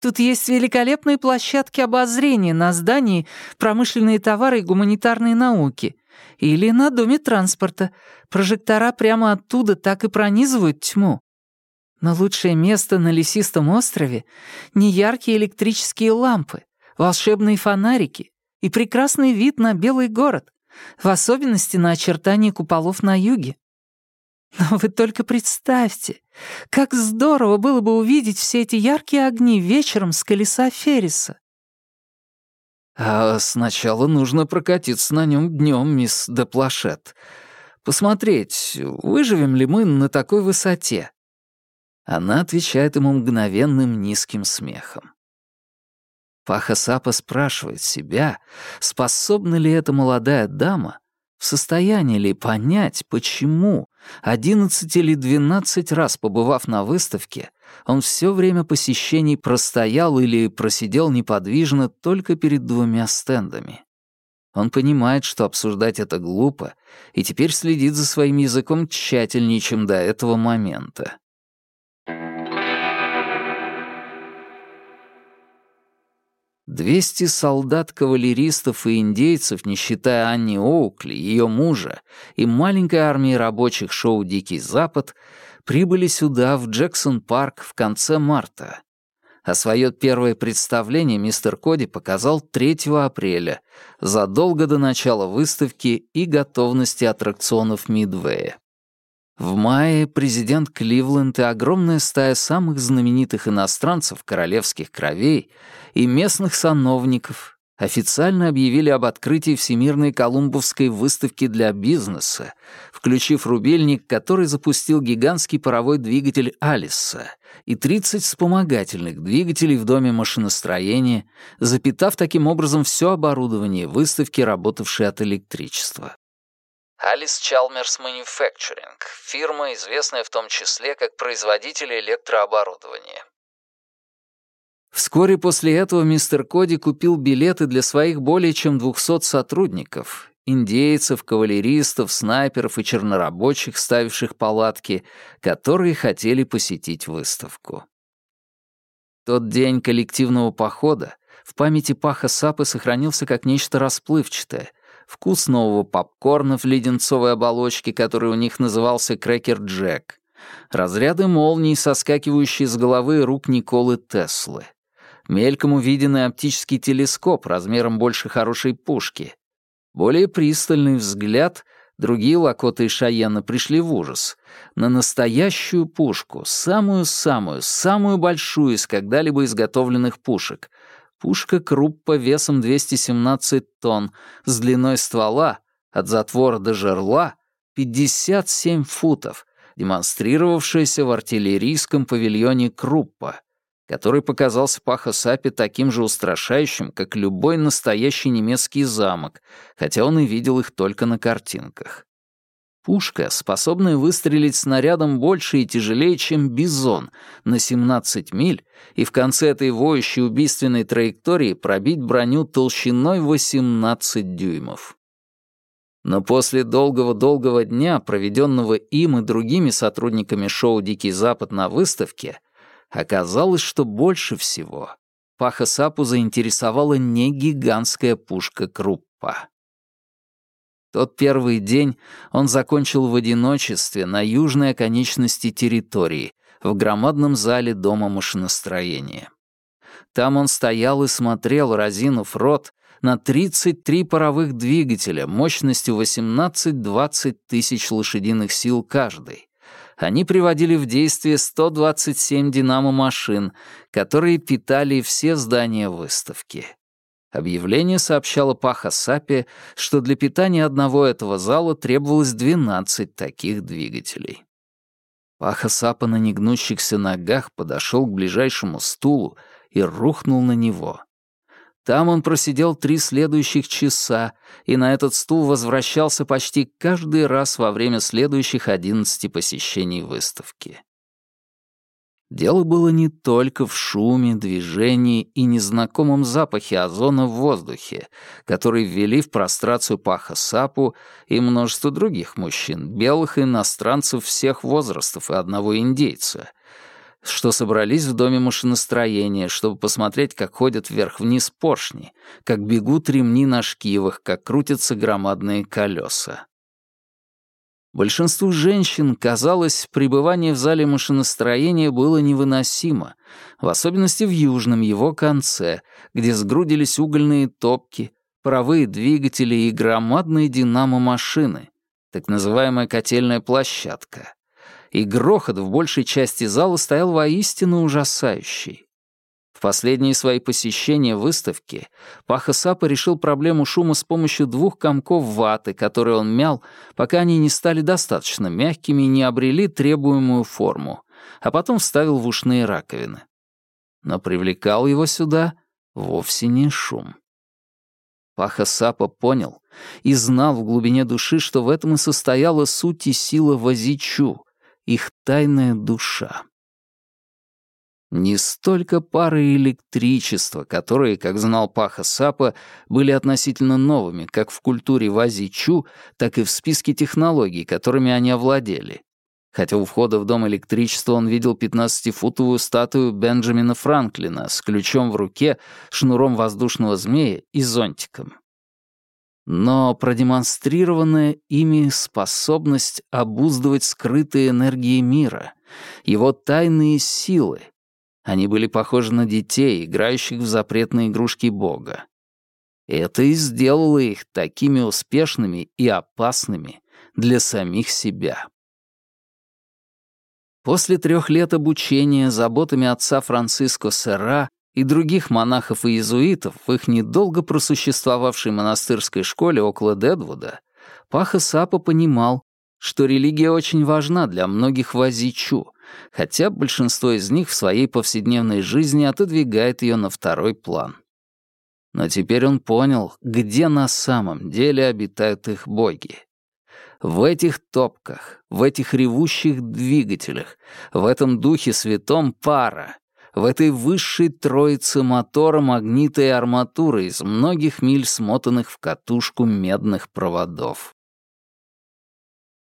Тут есть великолепные площадки обозрения на здании «Промышленные товары и гуманитарные науки», или на доме транспорта. Прожектора прямо оттуда так и пронизывают тьму. Но лучшее место на лесистом острове — не яркие электрические лампы, волшебные фонарики и прекрасный вид на белый город, в особенности на очертания куполов на юге. Но вы только представьте, как здорово было бы увидеть все эти яркие огни вечером с колеса Ферриса. А сначала нужно прокатиться на нем днем, мисс де Плашет. Посмотреть, выживем ли мы на такой высоте. Она отвечает ему мгновенным низким смехом. Паха Сапа спрашивает себя, способна ли эта молодая дама, в состоянии ли понять, почему, Одиннадцать или двенадцать раз побывав на выставке, он все время посещений простоял или просидел неподвижно только перед двумя стендами. Он понимает, что обсуждать это глупо, и теперь следит за своим языком тщательнее, чем до этого момента. Двести солдат-кавалеристов и индейцев, не считая Анни Оукли, ее мужа, и маленькой армии рабочих шоу «Дикий Запад», прибыли сюда, в Джексон-парк, в конце марта. А свое первое представление мистер Коди показал 3 апреля, задолго до начала выставки и готовности аттракционов Мидвея. В мае президент Кливленд и огромная стая самых знаменитых иностранцев королевских кровей и местных сановников официально объявили об открытии Всемирной Колумбовской выставки для бизнеса, включив рубильник, который запустил гигантский паровой двигатель «Алиса» и 30 вспомогательных двигателей в доме машиностроения, запитав таким образом все оборудование выставки, работавшее от электричества. Alice Chalmers Manufacturing, фирма, известная в том числе как производитель электрооборудования. Вскоре после этого мистер Коди купил билеты для своих более чем 200 сотрудников, индейцев, кавалеристов, снайперов и чернорабочих, ставивших палатки, которые хотели посетить выставку. Тот день коллективного похода в памяти Паха Сапы сохранился как нечто расплывчатое — вкус нового попкорна в леденцовой оболочке, который у них назывался «Крэкер Джек», разряды молний, соскакивающие с головы рук Николы Теслы, мельком увиденный оптический телескоп размером больше хорошей пушки, более пристальный взгляд — Другие Лакоты и Шаена пришли в ужас. На настоящую пушку, самую-самую, самую большую из когда-либо изготовленных пушек, Пушка Круппа весом 217 тонн, с длиной ствола, от затвора до жерла, 57 футов, демонстрировавшаяся в артиллерийском павильоне Круппа, который показался Паха Сапи таким же устрашающим, как любой настоящий немецкий замок, хотя он и видел их только на картинках. Пушка, способная выстрелить снарядом больше и тяжелее, чем бизон, на 17 миль, и в конце этой воющей убийственной траектории пробить броню толщиной 18 дюймов. Но после долгого-долгого дня, проведенного им и другими сотрудниками шоу «Дикий Запад» на выставке, оказалось, что больше всего Паха Сапу заинтересовала не гигантская пушка Круппа. Тот первый день он закончил в одиночестве на южной оконечности территории, в громадном зале дома машиностроения. Там он стоял и смотрел, разинув рот, на 33 паровых двигателя мощностью 18-20 тысяч лошадиных сил каждый. Они приводили в действие 127 динамо-машин, которые питали все здания выставки. Объявление сообщало Паха Сапе, что для питания одного этого зала требовалось 12 таких двигателей. Паха Сапа на негнущихся ногах подошел к ближайшему стулу и рухнул на него. Там он просидел три следующих часа и на этот стул возвращался почти каждый раз во время следующих одиннадцати посещений выставки. Дело было не только в шуме, движении и незнакомом запахе озона в воздухе, который ввели в прострацию Паха Сапу и множество других мужчин, белых иностранцев всех возрастов и одного индейца, что собрались в доме машиностроения, чтобы посмотреть, как ходят вверх-вниз поршни, как бегут ремни на шкивах, как крутятся громадные колеса. Большинству женщин, казалось, пребывание в зале машиностроения было невыносимо, в особенности в южном его конце, где сгрудились угольные топки, паровые двигатели и громадные динамо-машины, так называемая котельная площадка. И грохот в большей части зала стоял воистину ужасающий последние свои посещения выставки Паха Сапа решил проблему шума с помощью двух комков ваты, которые он мял, пока они не стали достаточно мягкими и не обрели требуемую форму, а потом вставил в ушные раковины. Но привлекал его сюда вовсе не шум. Паха Сапа понял и знал в глубине души, что в этом и состояла суть и сила Вазичу, их тайная душа. Не столько пары электричества, которые, как знал Паха Сапа, были относительно новыми как в культуре Вазичу, так и в списке технологий, которыми они овладели. Хотя у входа в дом электричества он видел 15-футовую статую Бенджамина Франклина с ключом в руке, шнуром воздушного змея и зонтиком. Но продемонстрированная ими способность обуздывать скрытые энергии мира, его тайные силы — они были похожи на детей, играющих в запретные игрушки Бога. Это и сделало их такими успешными и опасными для самих себя. После трех лет обучения заботами отца Франциско Серра и других монахов и иезуитов в их недолго просуществовавшей монастырской школе около Дедвуда, Паха Сапа понимал, что религия очень важна для многих вазичу, хотя большинство из них в своей повседневной жизни отодвигает ее на второй план. Но теперь он понял, где на самом деле обитают их боги. В этих топках, в этих ревущих двигателях, в этом духе святом пара, в этой высшей троице мотора, магнита и арматуры из многих миль смотанных в катушку медных проводов.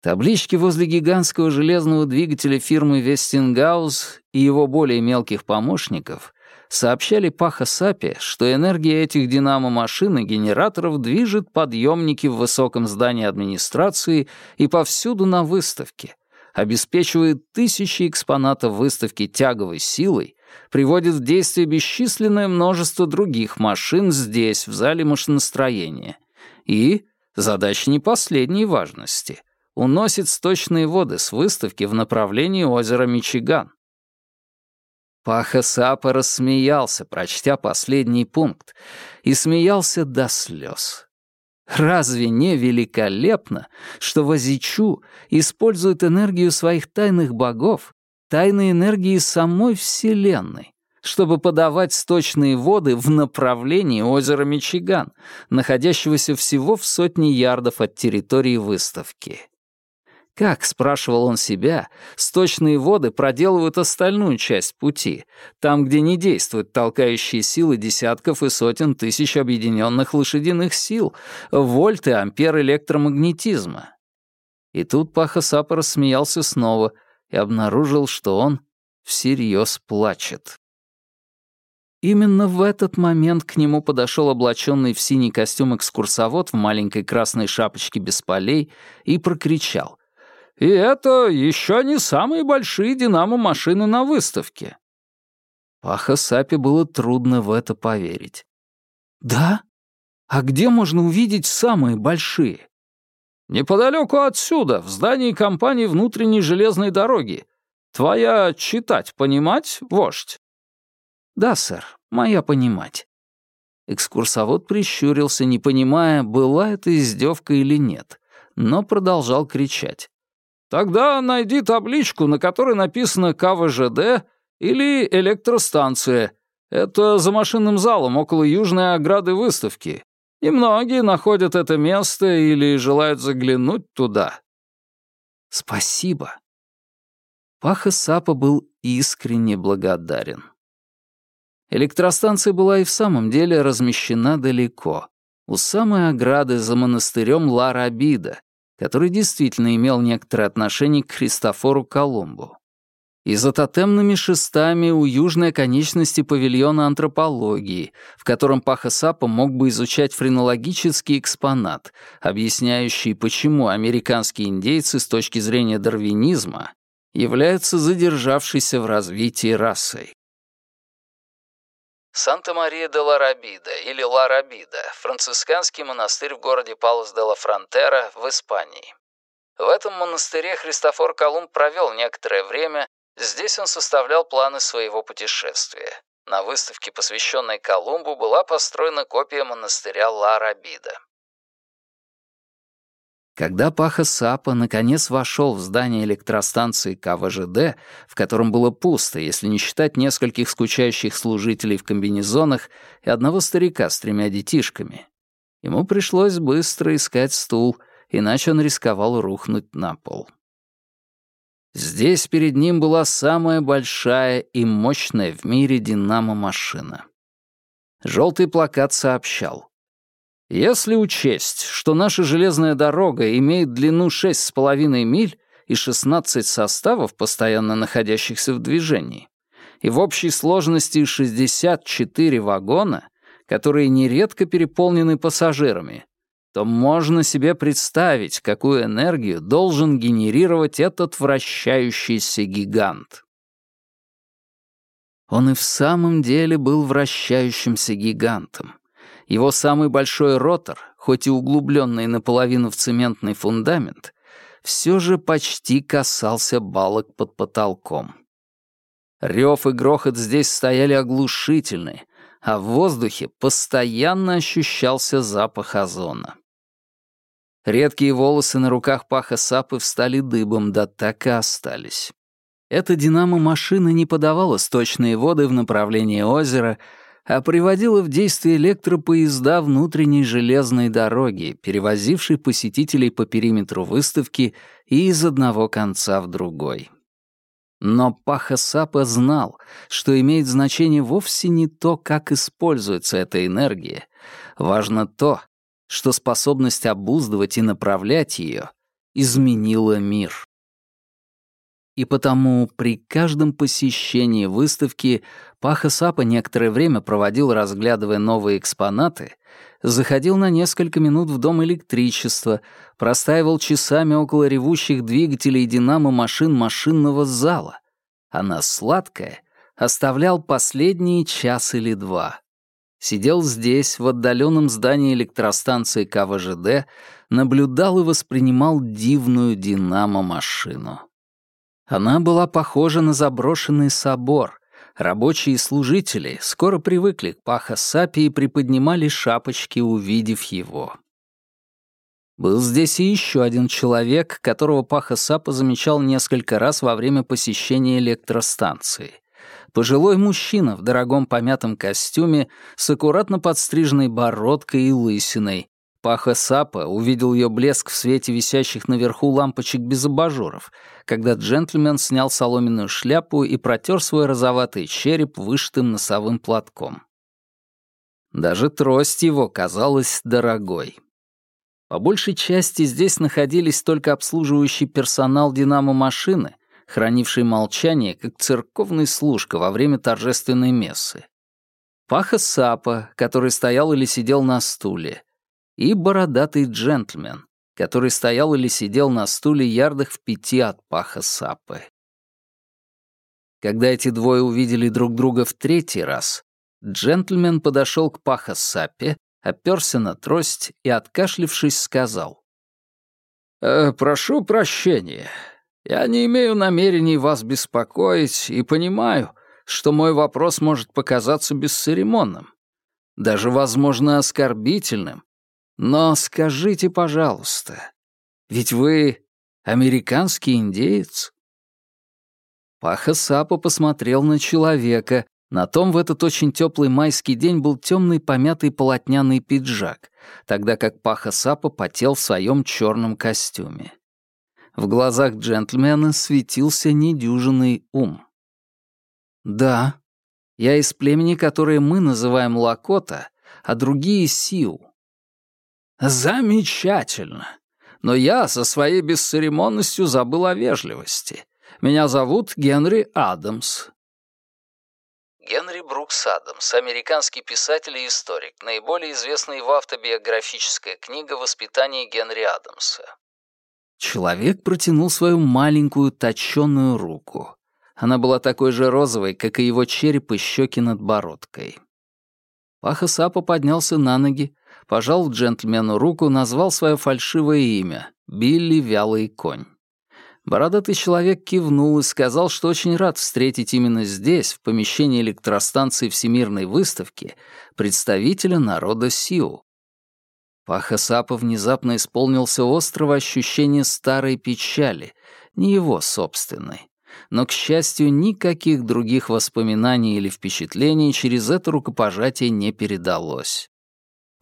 Таблички возле гигантского железного двигателя фирмы Вестингаус и его более мелких помощников сообщали Паха Сапе, что энергия этих динамо-машин и генераторов движет подъемники в высоком здании администрации и повсюду на выставке, обеспечивает тысячи экспонатов выставки тяговой силой, приводит в действие бесчисленное множество других машин здесь, в зале машиностроения. И, задача не последней важности — уносит сточные воды с выставки в направлении озера Мичиган. Паха Сапа рассмеялся, прочтя последний пункт, и смеялся до слез. Разве не великолепно, что Вазичу использует энергию своих тайных богов, тайные энергии самой Вселенной, чтобы подавать сточные воды в направлении озера Мичиган, находящегося всего в сотне ярдов от территории выставки? Как, спрашивал он себя, сточные воды проделывают остальную часть пути, там, где не действуют толкающие силы десятков и сотен тысяч объединенных лошадиных сил, вольт и ампер электромагнетизма. И тут Паха Сапа рассмеялся снова и обнаружил, что он всерьез плачет. Именно в этот момент к нему подошел облаченный в синий костюм экскурсовод в маленькой красной шапочке без полей и прокричал — и это еще не самые большие динамо-машины на выставке». Паха Сапи было трудно в это поверить. «Да? А где можно увидеть самые большие?» «Неподалеку отсюда, в здании компании внутренней железной дороги. Твоя читать, понимать, вождь?» «Да, сэр, моя понимать». Экскурсовод прищурился, не понимая, была это издевка или нет, но продолжал кричать. Тогда найди табличку, на которой написано КВЖД или электростанция. Это за машинным залом около южной ограды выставки. И многие находят это место или желают заглянуть туда. Спасибо. Паха Сапа был искренне благодарен. Электростанция была и в самом деле размещена далеко, у самой ограды за монастырем Ларабида, который действительно имел некоторое отношение к Христофору Колумбу. И за тотемными шестами у южной оконечности павильона антропологии, в котором Паха мог бы изучать френологический экспонат, объясняющий, почему американские индейцы с точки зрения дарвинизма являются задержавшейся в развитии расой. Санта-Мария-де-Ларабида или Ларабида, францисканский монастырь в городе Палос-де-ла-Фронтера в Испании. В этом монастыре Христофор Колумб провел некоторое время, здесь он составлял планы своего путешествия. На выставке, посвященной Колумбу, была построена копия монастыря Ларабида. Когда Паха Сапа наконец вошел в здание электростанции КВЖД, в котором было пусто, если не считать нескольких скучающих служителей в комбинезонах и одного старика с тремя детишками, Ему пришлось быстро искать стул, иначе он рисковал рухнуть на пол. Здесь перед ним была самая большая и мощная в мире динамо-машина. Желтый плакат сообщал. Если учесть, что наша железная дорога имеет длину 6,5 миль и 16 составов, постоянно находящихся в движении, и в общей сложности 64 вагона, которые нередко переполнены пассажирами, то можно себе представить, какую энергию должен генерировать этот вращающийся гигант. Он и в самом деле был вращающимся гигантом. Его самый большой ротор, хоть и углубленный наполовину в цементный фундамент, все же почти касался балок под потолком. Рев и грохот здесь стояли оглушительные, а в воздухе постоянно ощущался запах озона. Редкие волосы на руках Паха Сапы встали дыбом, да так и остались. Эта динамо-машина не подавала сточные воды в направлении озера, а приводила в действие электропоезда внутренней железной дороги, перевозившей посетителей по периметру выставки и из одного конца в другой. Но Паха Сапа знал, что имеет значение вовсе не то, как используется эта энергия. Важно то, что способность обуздывать и направлять ее изменила мир. И потому при каждом посещении выставки Паха Сапа некоторое время проводил, разглядывая новые экспонаты, заходил на несколько минут в дом электричества, простаивал часами около ревущих двигателей динамо машин машинного зала, а на сладкое оставлял последние час или два. Сидел здесь, в отдаленном здании электростанции КВЖД, наблюдал и воспринимал дивную динамо-машину. Она была похожа на заброшенный собор. Рабочие и служители скоро привыкли к Паха Сапи и приподнимали шапочки, увидев его. Был здесь и еще один человек, которого Паха Сапа замечал несколько раз во время посещения электростанции. Пожилой мужчина в дорогом помятом костюме с аккуратно подстриженной бородкой и лысиной, Паха Сапа увидел ее блеск в свете висящих наверху лампочек без абажуров, когда джентльмен снял соломенную шляпу и протер свой розоватый череп вышитым носовым платком. Даже трость его казалась дорогой. По большей части здесь находились только обслуживающий персонал «Динамо-машины», хранивший молчание, как церковный служка во время торжественной мессы. Паха Сапа, который стоял или сидел на стуле, и бородатый джентльмен, который стоял или сидел на стуле ярдах в пяти от паха Сапы. Когда эти двое увидели друг друга в третий раз, джентльмен подошел к паха Сапе, оперся на трость и, откашлившись, сказал. «Э, «Прошу прощения. Я не имею намерений вас беспокоить и понимаю, что мой вопрос может показаться бесцеремонным, даже, возможно, оскорбительным, но скажите, пожалуйста, ведь вы американский индеец? Паха Сапа посмотрел на человека. На том в этот очень теплый майский день был темный помятый полотняный пиджак, тогда как Паха Сапа потел в своем черном костюме. В глазах джентльмена светился недюжинный ум. «Да, я из племени, которое мы называем Лакота, а другие — Сиу. «Замечательно. Но я со своей бесцеремонностью забыл о вежливости. Меня зовут Генри Адамс». Генри Брукс Адамс, американский писатель и историк, наиболее известный его автобиографическая книга «Воспитание Генри Адамса». Человек протянул свою маленькую точенную руку. Она была такой же розовой, как и его череп и щеки над бородкой. Паха Сапа поднялся на ноги, пожал джентльмену руку, назвал свое фальшивое имя — Билли Вялый Конь. Бородатый человек кивнул и сказал, что очень рад встретить именно здесь, в помещении электростанции Всемирной выставки, представителя народа Сиу. Паха Сапа внезапно исполнился острого ощущения старой печали, не его собственной. Но, к счастью, никаких других воспоминаний или впечатлений через это рукопожатие не передалось.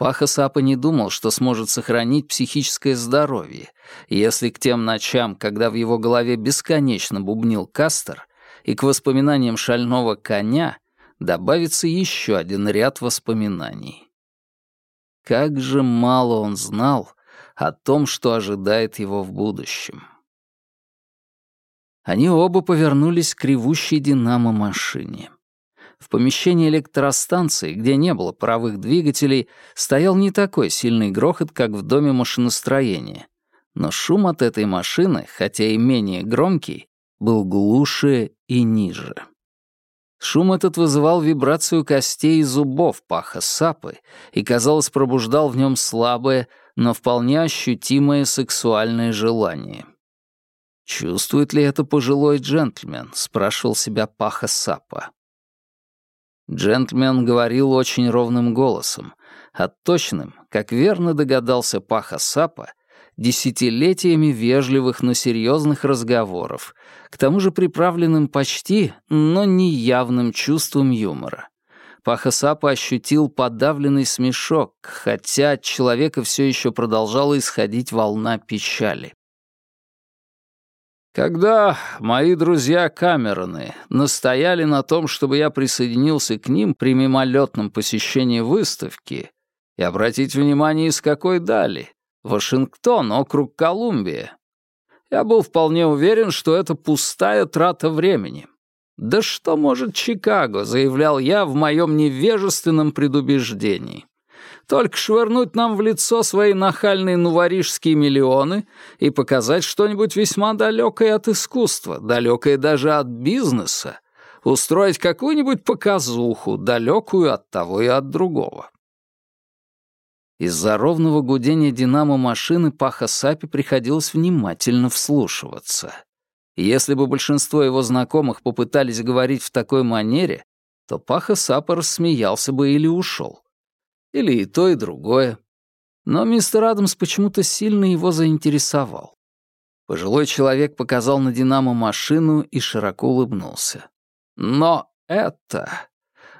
Паха Сапа не думал, что сможет сохранить психическое здоровье, если к тем ночам, когда в его голове бесконечно бубнил Кастер, и к воспоминаниям шального коня добавится еще один ряд воспоминаний. Как же мало он знал о том, что ожидает его в будущем. Они оба повернулись к ревущей динамо-машине. В помещении электростанции, где не было паровых двигателей, стоял не такой сильный грохот, как в доме машиностроения. Но шум от этой машины, хотя и менее громкий, был глуше и ниже. Шум этот вызывал вибрацию костей и зубов паха сапы и, казалось, пробуждал в нем слабое, но вполне ощутимое сексуальное желание. «Чувствует ли это пожилой джентльмен?» — спрашивал себя паха сапа. Джентльмен говорил очень ровным голосом, а точным, как верно догадался Паха Сапа, десятилетиями вежливых, но серьезных разговоров, к тому же приправленным почти, но не явным чувством юмора. Паха Сапа ощутил подавленный смешок, хотя от человека все еще продолжала исходить волна печали. Когда мои друзья Камероны настояли на том, чтобы я присоединился к ним при мимолетном посещении выставки, и обратить внимание, из какой дали, Вашингтон, округ Колумбия, я был вполне уверен, что это пустая трата времени. «Да что может Чикаго?» — заявлял я в моем невежественном предубеждении только швырнуть нам в лицо свои нахальные нуворижские миллионы и показать что-нибудь весьма далекое от искусства, далекое даже от бизнеса, устроить какую-нибудь показуху, далекую от того и от другого. Из-за ровного гудения динамо машины Паха Сапи приходилось внимательно вслушиваться. Если бы большинство его знакомых попытались говорить в такой манере, то Паха Сапа рассмеялся бы или ушел. Или и то, и другое. Но мистер Адамс почему-то сильно его заинтересовал. Пожилой человек показал на «Динамо» машину и широко улыбнулся. «Но это...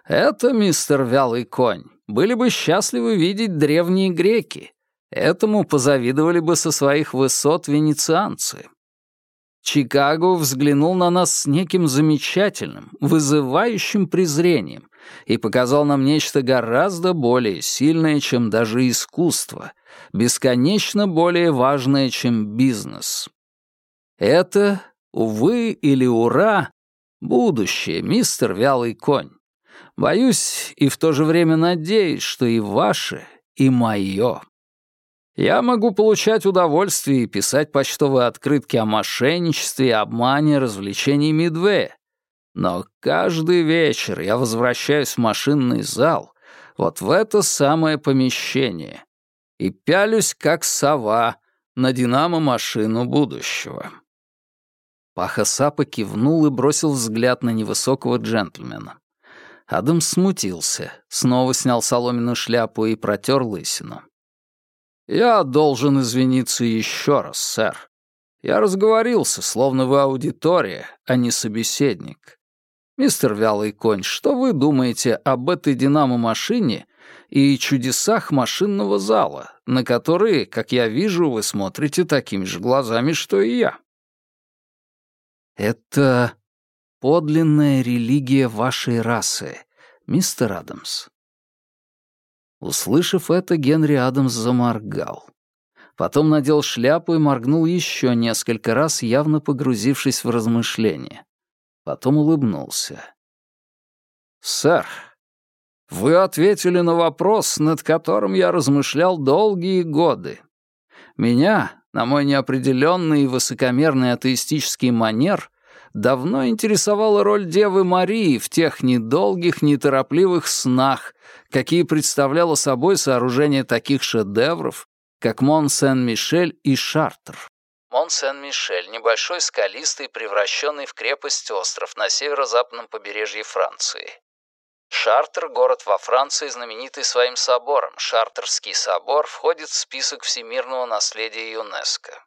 это, мистер Вялый Конь, были бы счастливы видеть древние греки. Этому позавидовали бы со своих высот венецианцы. Чикаго взглянул на нас с неким замечательным, вызывающим презрением и показал нам нечто гораздо более сильное, чем даже искусство, бесконечно более важное, чем бизнес. Это, увы или ура, будущее, мистер Вялый Конь. Боюсь и в то же время надеюсь, что и ваше, и мое. Я могу получать удовольствие и писать почтовые открытки о мошенничестве обмане развлечений Мидвея. Но каждый вечер я возвращаюсь в машинный зал, вот в это самое помещение, и пялюсь, как сова, на динамо-машину будущего. Паха Сапа кивнул и бросил взгляд на невысокого джентльмена. Адам смутился, снова снял соломенную шляпу и протер лысину. «Я должен извиниться еще раз, сэр. Я разговорился, словно вы аудитория, а не собеседник. Мистер Вялый Конь, что вы думаете об этой динамо-машине и чудесах машинного зала, на которые, как я вижу, вы смотрите такими же глазами, что и я?» «Это подлинная религия вашей расы, мистер Адамс», Услышав это, Генри Адамс заморгал. Потом надел шляпу и моргнул еще несколько раз, явно погрузившись в размышления. Потом улыбнулся. «Сэр, вы ответили на вопрос, над которым я размышлял долгие годы. Меня, на мой неопределенный и высокомерный атеистический манер, давно интересовала роль Девы Марии в тех недолгих, неторопливых снах, какие представляло собой сооружение таких шедевров, как Мон-Сен-Мишель и Шартр. Мон-Сен-Мишель — небольшой скалистый, превращенный в крепость остров на северо-западном побережье Франции. Шартер — город во Франции, знаменитый своим собором. Шартерский собор входит в список всемирного наследия ЮНЕСКО.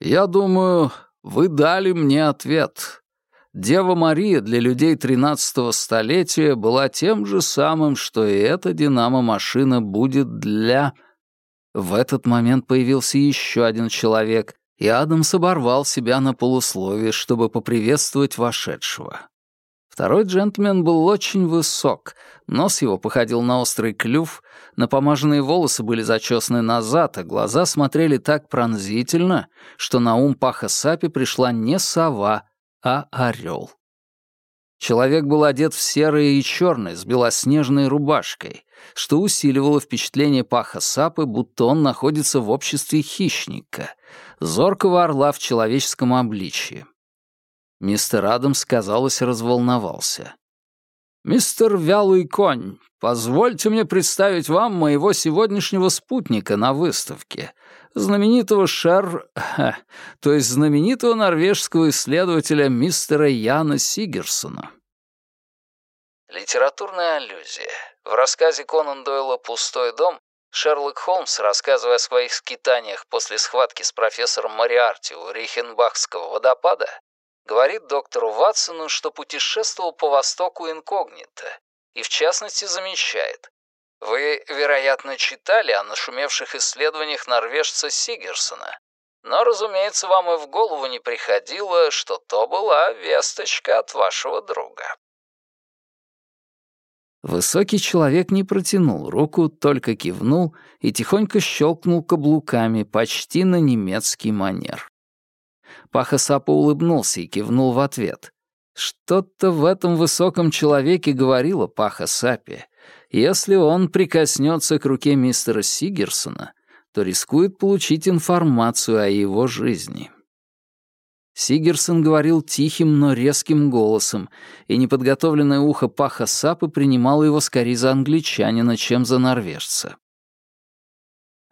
«Я думаю, вы дали мне ответ. Дева Мария для людей тринадцатого столетия была тем же самым, что и эта динамо-машина будет для... В этот момент появился еще один человек, и Адамс оборвал себя на полусловие, чтобы поприветствовать вошедшего. Второй джентльмен был очень высок, нос его походил на острый клюв, напомаженные волосы были зачесаны назад, а глаза смотрели так пронзительно, что на ум Паха Сапи пришла не сова, а орел. Человек был одет в серое и черное с белоснежной рубашкой, что усиливало впечатление Паха Сапы, будто он находится в обществе хищника, зоркого орла в человеческом обличье. Мистер Адамс, казалось, разволновался. «Мистер Вялый Конь, позвольте мне представить вам моего сегодняшнего спутника на выставке, знаменитого Шер... то есть знаменитого норвежского исследователя мистера Яна Сигерсона». Литературная аллюзия. В рассказе Конан Дойла «Пустой дом» Шерлок Холмс, рассказывая о своих скитаниях после схватки с профессором Мариарти у Рейхенбахского водопада, говорит доктору Ватсону, что путешествовал по Востоку инкогнито, и в частности замечает. Вы, вероятно, читали о нашумевших исследованиях норвежца Сигерсона, но, разумеется, вам и в голову не приходило, что то была весточка от вашего друга. Высокий человек не протянул руку, только кивнул и тихонько щелкнул каблуками почти на немецкий манер. Паха улыбнулся и кивнул в ответ. Что-то в этом высоком человеке говорило Паха Сапе. Если он прикоснется к руке мистера Сигерсона, то рискует получить информацию о его жизни. Сигерсон говорил тихим, но резким голосом, и неподготовленное ухо Паха Сапы принимало его скорее за англичанина, чем за норвежца.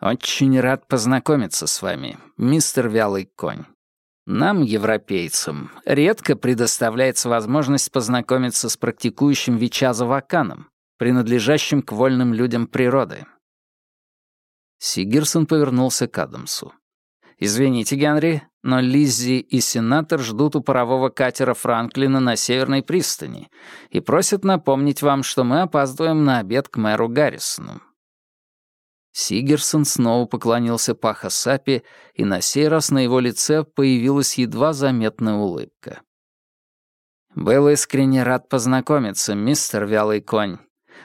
«Очень рад познакомиться с вами, мистер Вялый Конь. Нам, европейцам, редко предоставляется возможность познакомиться с практикующим Вичаза Ваканом, принадлежащим к вольным людям природы. Сигерсон повернулся к Адамсу. «Извините, Генри, но Лиззи и сенатор ждут у парового катера Франклина на Северной пристани и просят напомнить вам, что мы опаздываем на обед к мэру Гаррисону. Сигерсон снова поклонился Паха Сапи, и на сей раз на его лице появилась едва заметная улыбка. «Был искренне рад познакомиться, мистер Вялый Конь.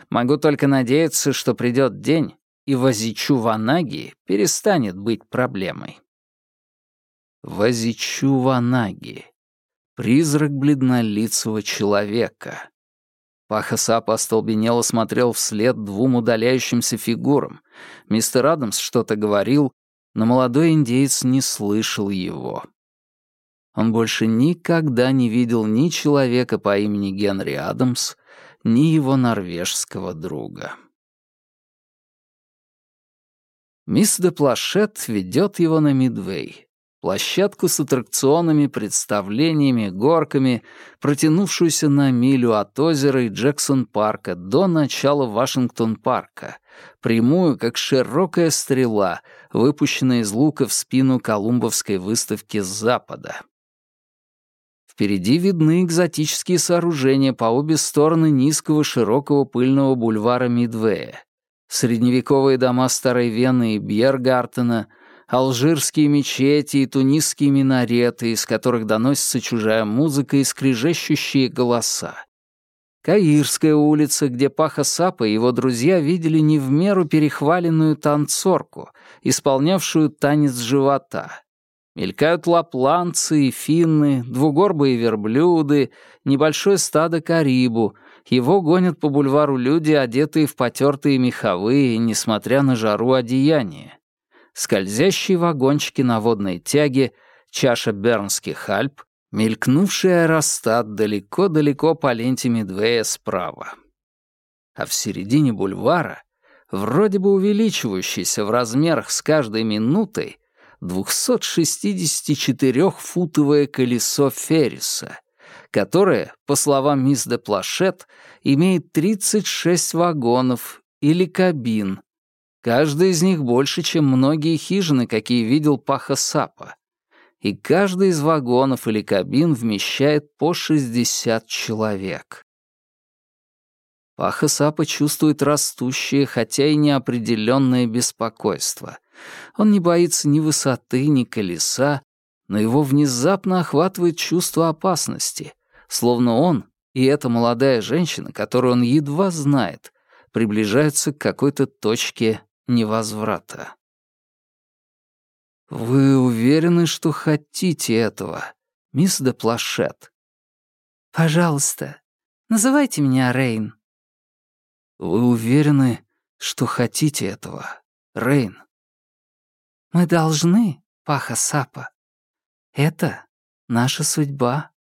Могу только надеяться, что придет день, и Вазичу Ванаги перестанет быть проблемой». Вазичу Ванаги. Призрак бледнолицего человека. Паха-сапа остолбенело смотрел вслед двум удаляющимся фигурам. Мистер Адамс что-то говорил, но молодой индеец не слышал его. Он больше никогда не видел ни человека по имени Генри Адамс, ни его норвежского друга. Мисс де Плашет ведет его на Мидвей площадку с аттракционами, представлениями, горками, протянувшуюся на милю от озера и Джексон-парка до начала Вашингтон-парка, прямую, как широкая стрела, выпущенная из лука в спину Колумбовской выставки с запада. Впереди видны экзотические сооружения по обе стороны низкого широкого пыльного бульвара Мидвея. Средневековые дома Старой Вены и Бьергартена — алжирские мечети и тунисские минареты, из которых доносится чужая музыка и скрежещущие голоса. Каирская улица, где Паха Сапа и его друзья видели не в меру перехваленную танцорку, исполнявшую танец живота. Мелькают лапланцы и финны, двугорбые верблюды, небольшое стадо карибу. Его гонят по бульвару люди, одетые в потертые меховые, несмотря на жару одеяния скользящие вагончики на водной тяге, чаша Бернских Альп, мелькнувший аэростат далеко-далеко по ленте Медвея справа. А в середине бульвара, вроде бы увеличивающийся в размерах с каждой минутой, 264-футовое колесо Ферриса, которое, по словам мисс де Плашет, имеет 36 вагонов или кабин, Каждая из них больше, чем многие хижины, какие видел Паха Сапа. и каждый из вагонов или кабин вмещает по 60 человек. Паха Сапа чувствует растущее, хотя и неопределенное беспокойство. Он не боится ни высоты, ни колеса, но его внезапно охватывает чувство опасности, словно он и эта молодая женщина, которую он едва знает, приближаются к какой-то точке невозврата. «Вы уверены, что хотите этого, мисс де Плашет?» «Пожалуйста, называйте меня Рейн». «Вы уверены, что хотите этого, Рейн?» «Мы должны, Паха Сапа. Это наша судьба».